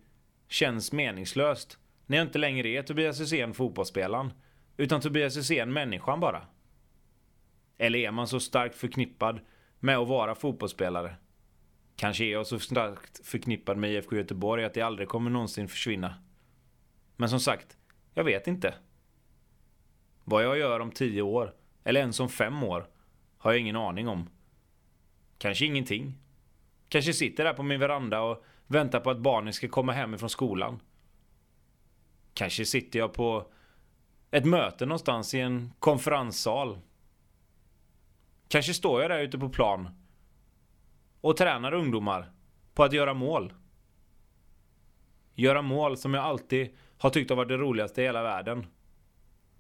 känns meningslöst när jag inte längre är Tobias Hysén fotbollsspelaren. Utan Tobias Hysén människan bara. Eller är man så starkt förknippad med att vara fotbollsspelare? Kanske är jag så starkt förknippad med IFK Göteborg att det aldrig kommer någonsin försvinna. Men som sagt, jag vet inte. Vad jag gör om tio år, eller ens om fem år, har jag ingen aning om. Kanske ingenting. Kanske sitter där på min veranda och väntar på att barnen ska komma hem ifrån skolan. Kanske sitter jag på ett möte någonstans i en konferenssal. Kanske står jag där ute på plan och tränar ungdomar på att göra mål. Göra mål som jag alltid har tyckt har varit det roligaste i hela världen.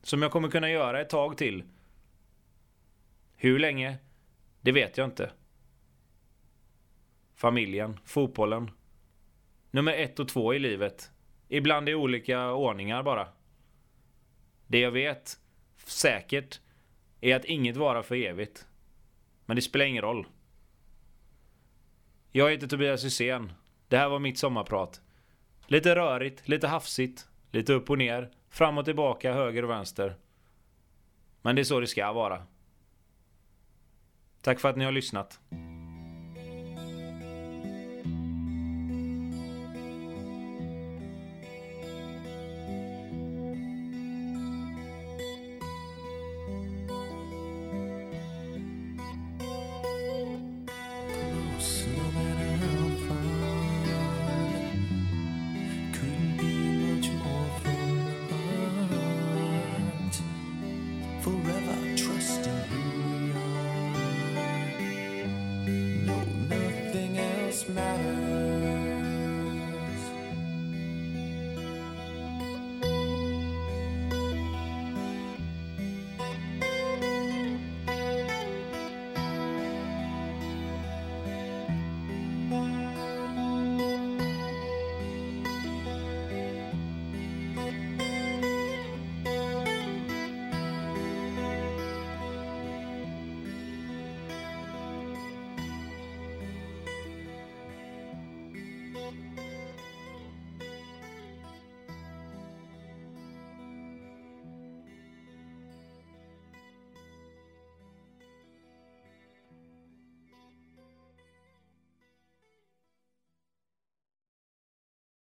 Som jag kommer kunna göra ett tag till. Hur länge? Det vet jag inte. Familjen, fotbollen. Nummer ett och två i livet. Ibland i olika ordningar bara. Det jag vet säkert är att inget varar för evigt. Men det spelar ingen roll. Jag heter Tobias Hysén. Det här var mitt sommarprat. Lite rörigt, lite hafsigt, lite upp och ner, fram och tillbaka, höger och vänster. Men det är så det ska vara. Tack för att ni har lyssnat.